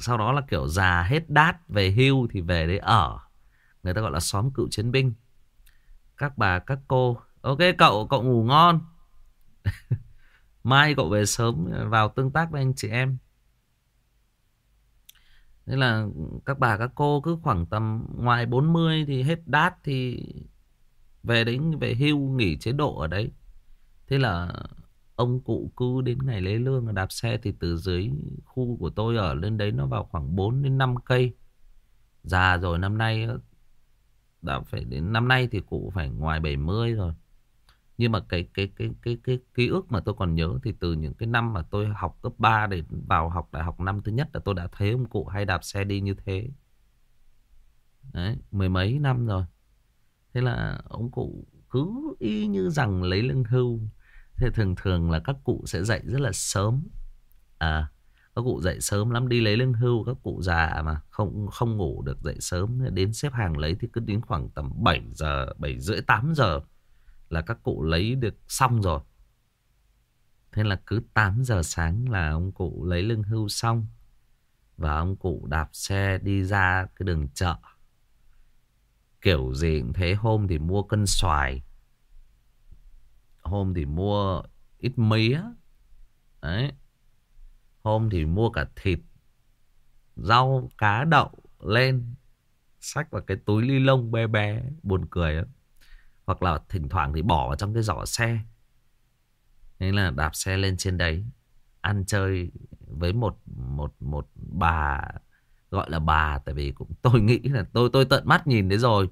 Sau đó là kiểu già hết đát Về hưu thì về đấy ở. Người ta gọi là xóm cựu chiến binh. Các bà các cô Ok cậu, cậu ngủ ngon. [laughs] Mai cậu về sớm vào tương tác với anh chị em. Nên là các bà các cô cứ khoảng tầm ngoài 40 thì hết đát thì về đến về hưu nghỉ chế độ ở đấy. Thế là ông cụ cứ đến ngày lấy lương đạp xe thì từ dưới khu của tôi ở lên đấy nó vào khoảng 4 đến 5 cây. Già rồi năm nay đã phải đến năm nay thì cụ phải ngoài 70 rồi. Nhưng mà cái cái cái cái cái ký ức mà tôi còn nhớ thì từ những cái năm mà tôi học cấp 3 để vào học đại học năm thứ nhất là tôi đã thấy ông cụ hay đạp xe đi như thế. Đấy, mười mấy năm rồi. Thế là ông cụ cứ y như rằng lấy lương hưu. Thế thường thường là các cụ sẽ dậy rất là sớm. À, các cụ dậy sớm lắm đi lấy lương hưu các cụ già mà không không ngủ được dậy sớm đến xếp hàng lấy thì cứ đến khoảng tầm 7 giờ, 7 rưỡi 8 giờ là các cụ lấy được xong rồi. Thế là cứ 8 giờ sáng là ông cụ lấy lương hưu xong. Và ông cụ đạp xe đi ra cái đường chợ. Kiểu gì cũng thế hôm thì mua cân xoài. Hôm thì mua ít mía. Đấy. Hôm thì mua cả thịt. Rau, cá, đậu lên. Xách vào cái túi ly lông bé bé. Buồn cười lắm. Hoặc là thỉnh thoảng thì bỏ vào trong cái giỏ xe. Nên là đạp xe lên trên đấy Ăn chơi với một một một bà Gọi là bà Tại vì cũng [laughs] tôi nghĩ là tôi tôi tận mắt nhìn đấy rồi.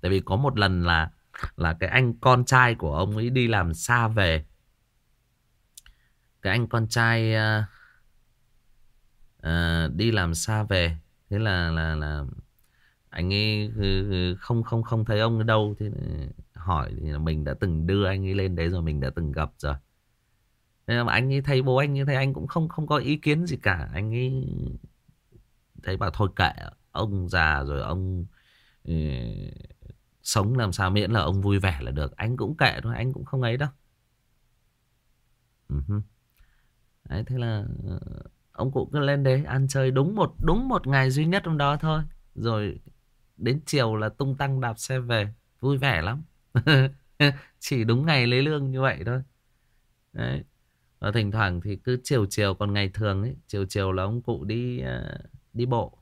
Tại vì có một lần là Là cái anh con trai của ông ấy đi làm xa về. Cái anh con trai uh, uh, Đi làm xa về. Thế là là là anh ấy ừ, ừ, không không không thấy ông ở đâu. Thế hỏi thì mình đã từng đưa anh ấy lên đấy rồi mình đã từng gặp rồi. Nên mà anh ấy thấy bố anh như thế anh cũng không không có ý kiến gì cả. Anh ấy thấy bảo thôi kệ ông già rồi ông ừ, sống làm sao miễn là ông vui vẻ là được. Anh cũng kệ thôi anh cũng không ấy đâu. Uh-huh. đấy thế là ờ, ông cụ cứ lên đấy ăn chơi đúng một đúng một ngày duy nhất trong đó thôi. Rồi đến chiều là tung tăng đạp xe về vui vẻ lắm. [laughs] chỉ đúng ngày lấy lương như vậy thôi. Đấy. Và thỉnh thoảng thì cứ chiều chiều còn ngày thường ấy chiều chiều là ông cụ đi uh, đi bộ.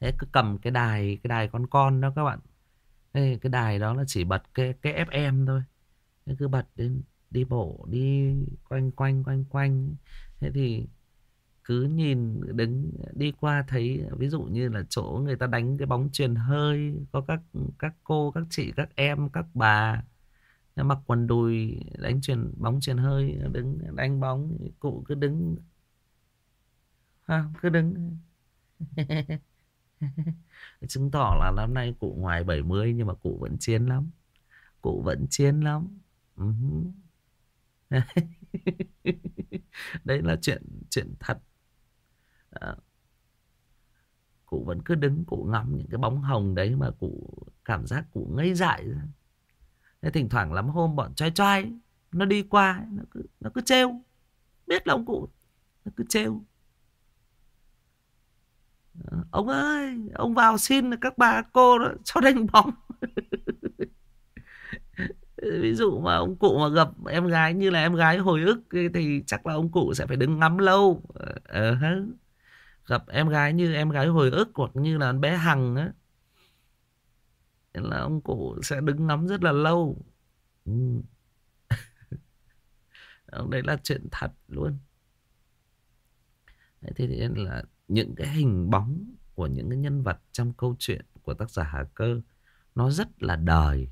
Thế cứ cầm cái đài cái đài con con đó các bạn. Thế cái đài đó là chỉ bật cái cái fm thôi. Thế cứ bật đến đi bộ đi quanh quanh quanh quanh. Thế thì cứ nhìn đứng đi qua thấy ví dụ như là chỗ người ta đánh cái bóng truyền hơi có các các cô các chị các em các bà mặc quần đùi đánh truyền bóng truyền hơi đứng đánh bóng cụ cứ đứng. À, cứ đứng. [laughs] Chứng tỏ là năm nay cụ ngoài 70 nhưng mà cụ vẫn chiến lắm. Cụ vẫn chiến lắm. Uh-huh. [laughs] đấy là chuyện chuyện thật. Đó. cụ vẫn cứ đứng cụ ngắm những cái bóng hồng đấy mà cụ cảm giác cụ ngây dại. Thế thỉnh thoảng lắm hôm bọn trai trai nó đi qua nó cứ nó cứ trêu. Biết là ông cụ nó cứ trêu. Ông ơi ông vào xin các bà cô đó [laughs] cho đánh bóng. [laughs] Ví dụ mà ông cụ mà gặp em gái như là em gái hồi ức thì chắc là ông cụ sẽ phải đứng ngắm lâu. Ờ, ờ, gặp em gái như em gái hồi ức hoặc như là bé hằng á. Nên là ông cụ sẽ đứng ngắm rất là lâu. Ừ. [laughs] đấy là chuyện thật luôn. Thế thì là những cái hình bóng của những cái nhân vật trong câu chuyện của tác giả Hà Cơ nó rất là đời.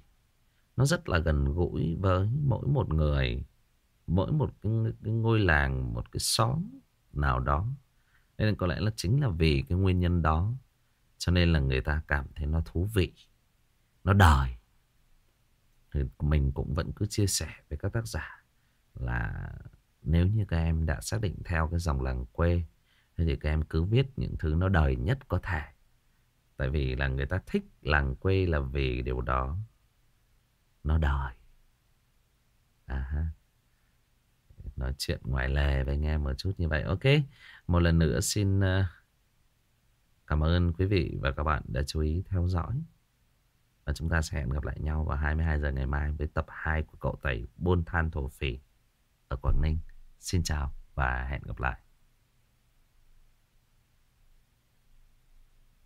Nó rất là gần gũi với mỗi một người mỗi một cái, cái ngôi làng một cái xóm nào đó nên có lẽ là chính là vì cái nguyên nhân đó, cho nên là người ta cảm thấy nó thú vị, nó đời. Thì mình cũng vẫn cứ chia sẻ với các tác giả là nếu như các em đã xác định theo cái dòng làng quê thì các em cứ viết những thứ nó đời nhất có thể. Tại vì là người ta thích làng quê là vì điều đó, nó đời. À ha. Nói chuyện ngoài lề với anh em một chút như vậy, ok một lần nữa xin ờ, cảm ơn quý vị và các bạn đã chú ý theo dõi. Và chúng ta sẽ hẹn gặp lại nhau vào 22 giờ ngày mai với tập 2 của cậu tẩy buôn than thổ phỉ ở Quảng Ninh. Xin chào và hẹn gặp lại.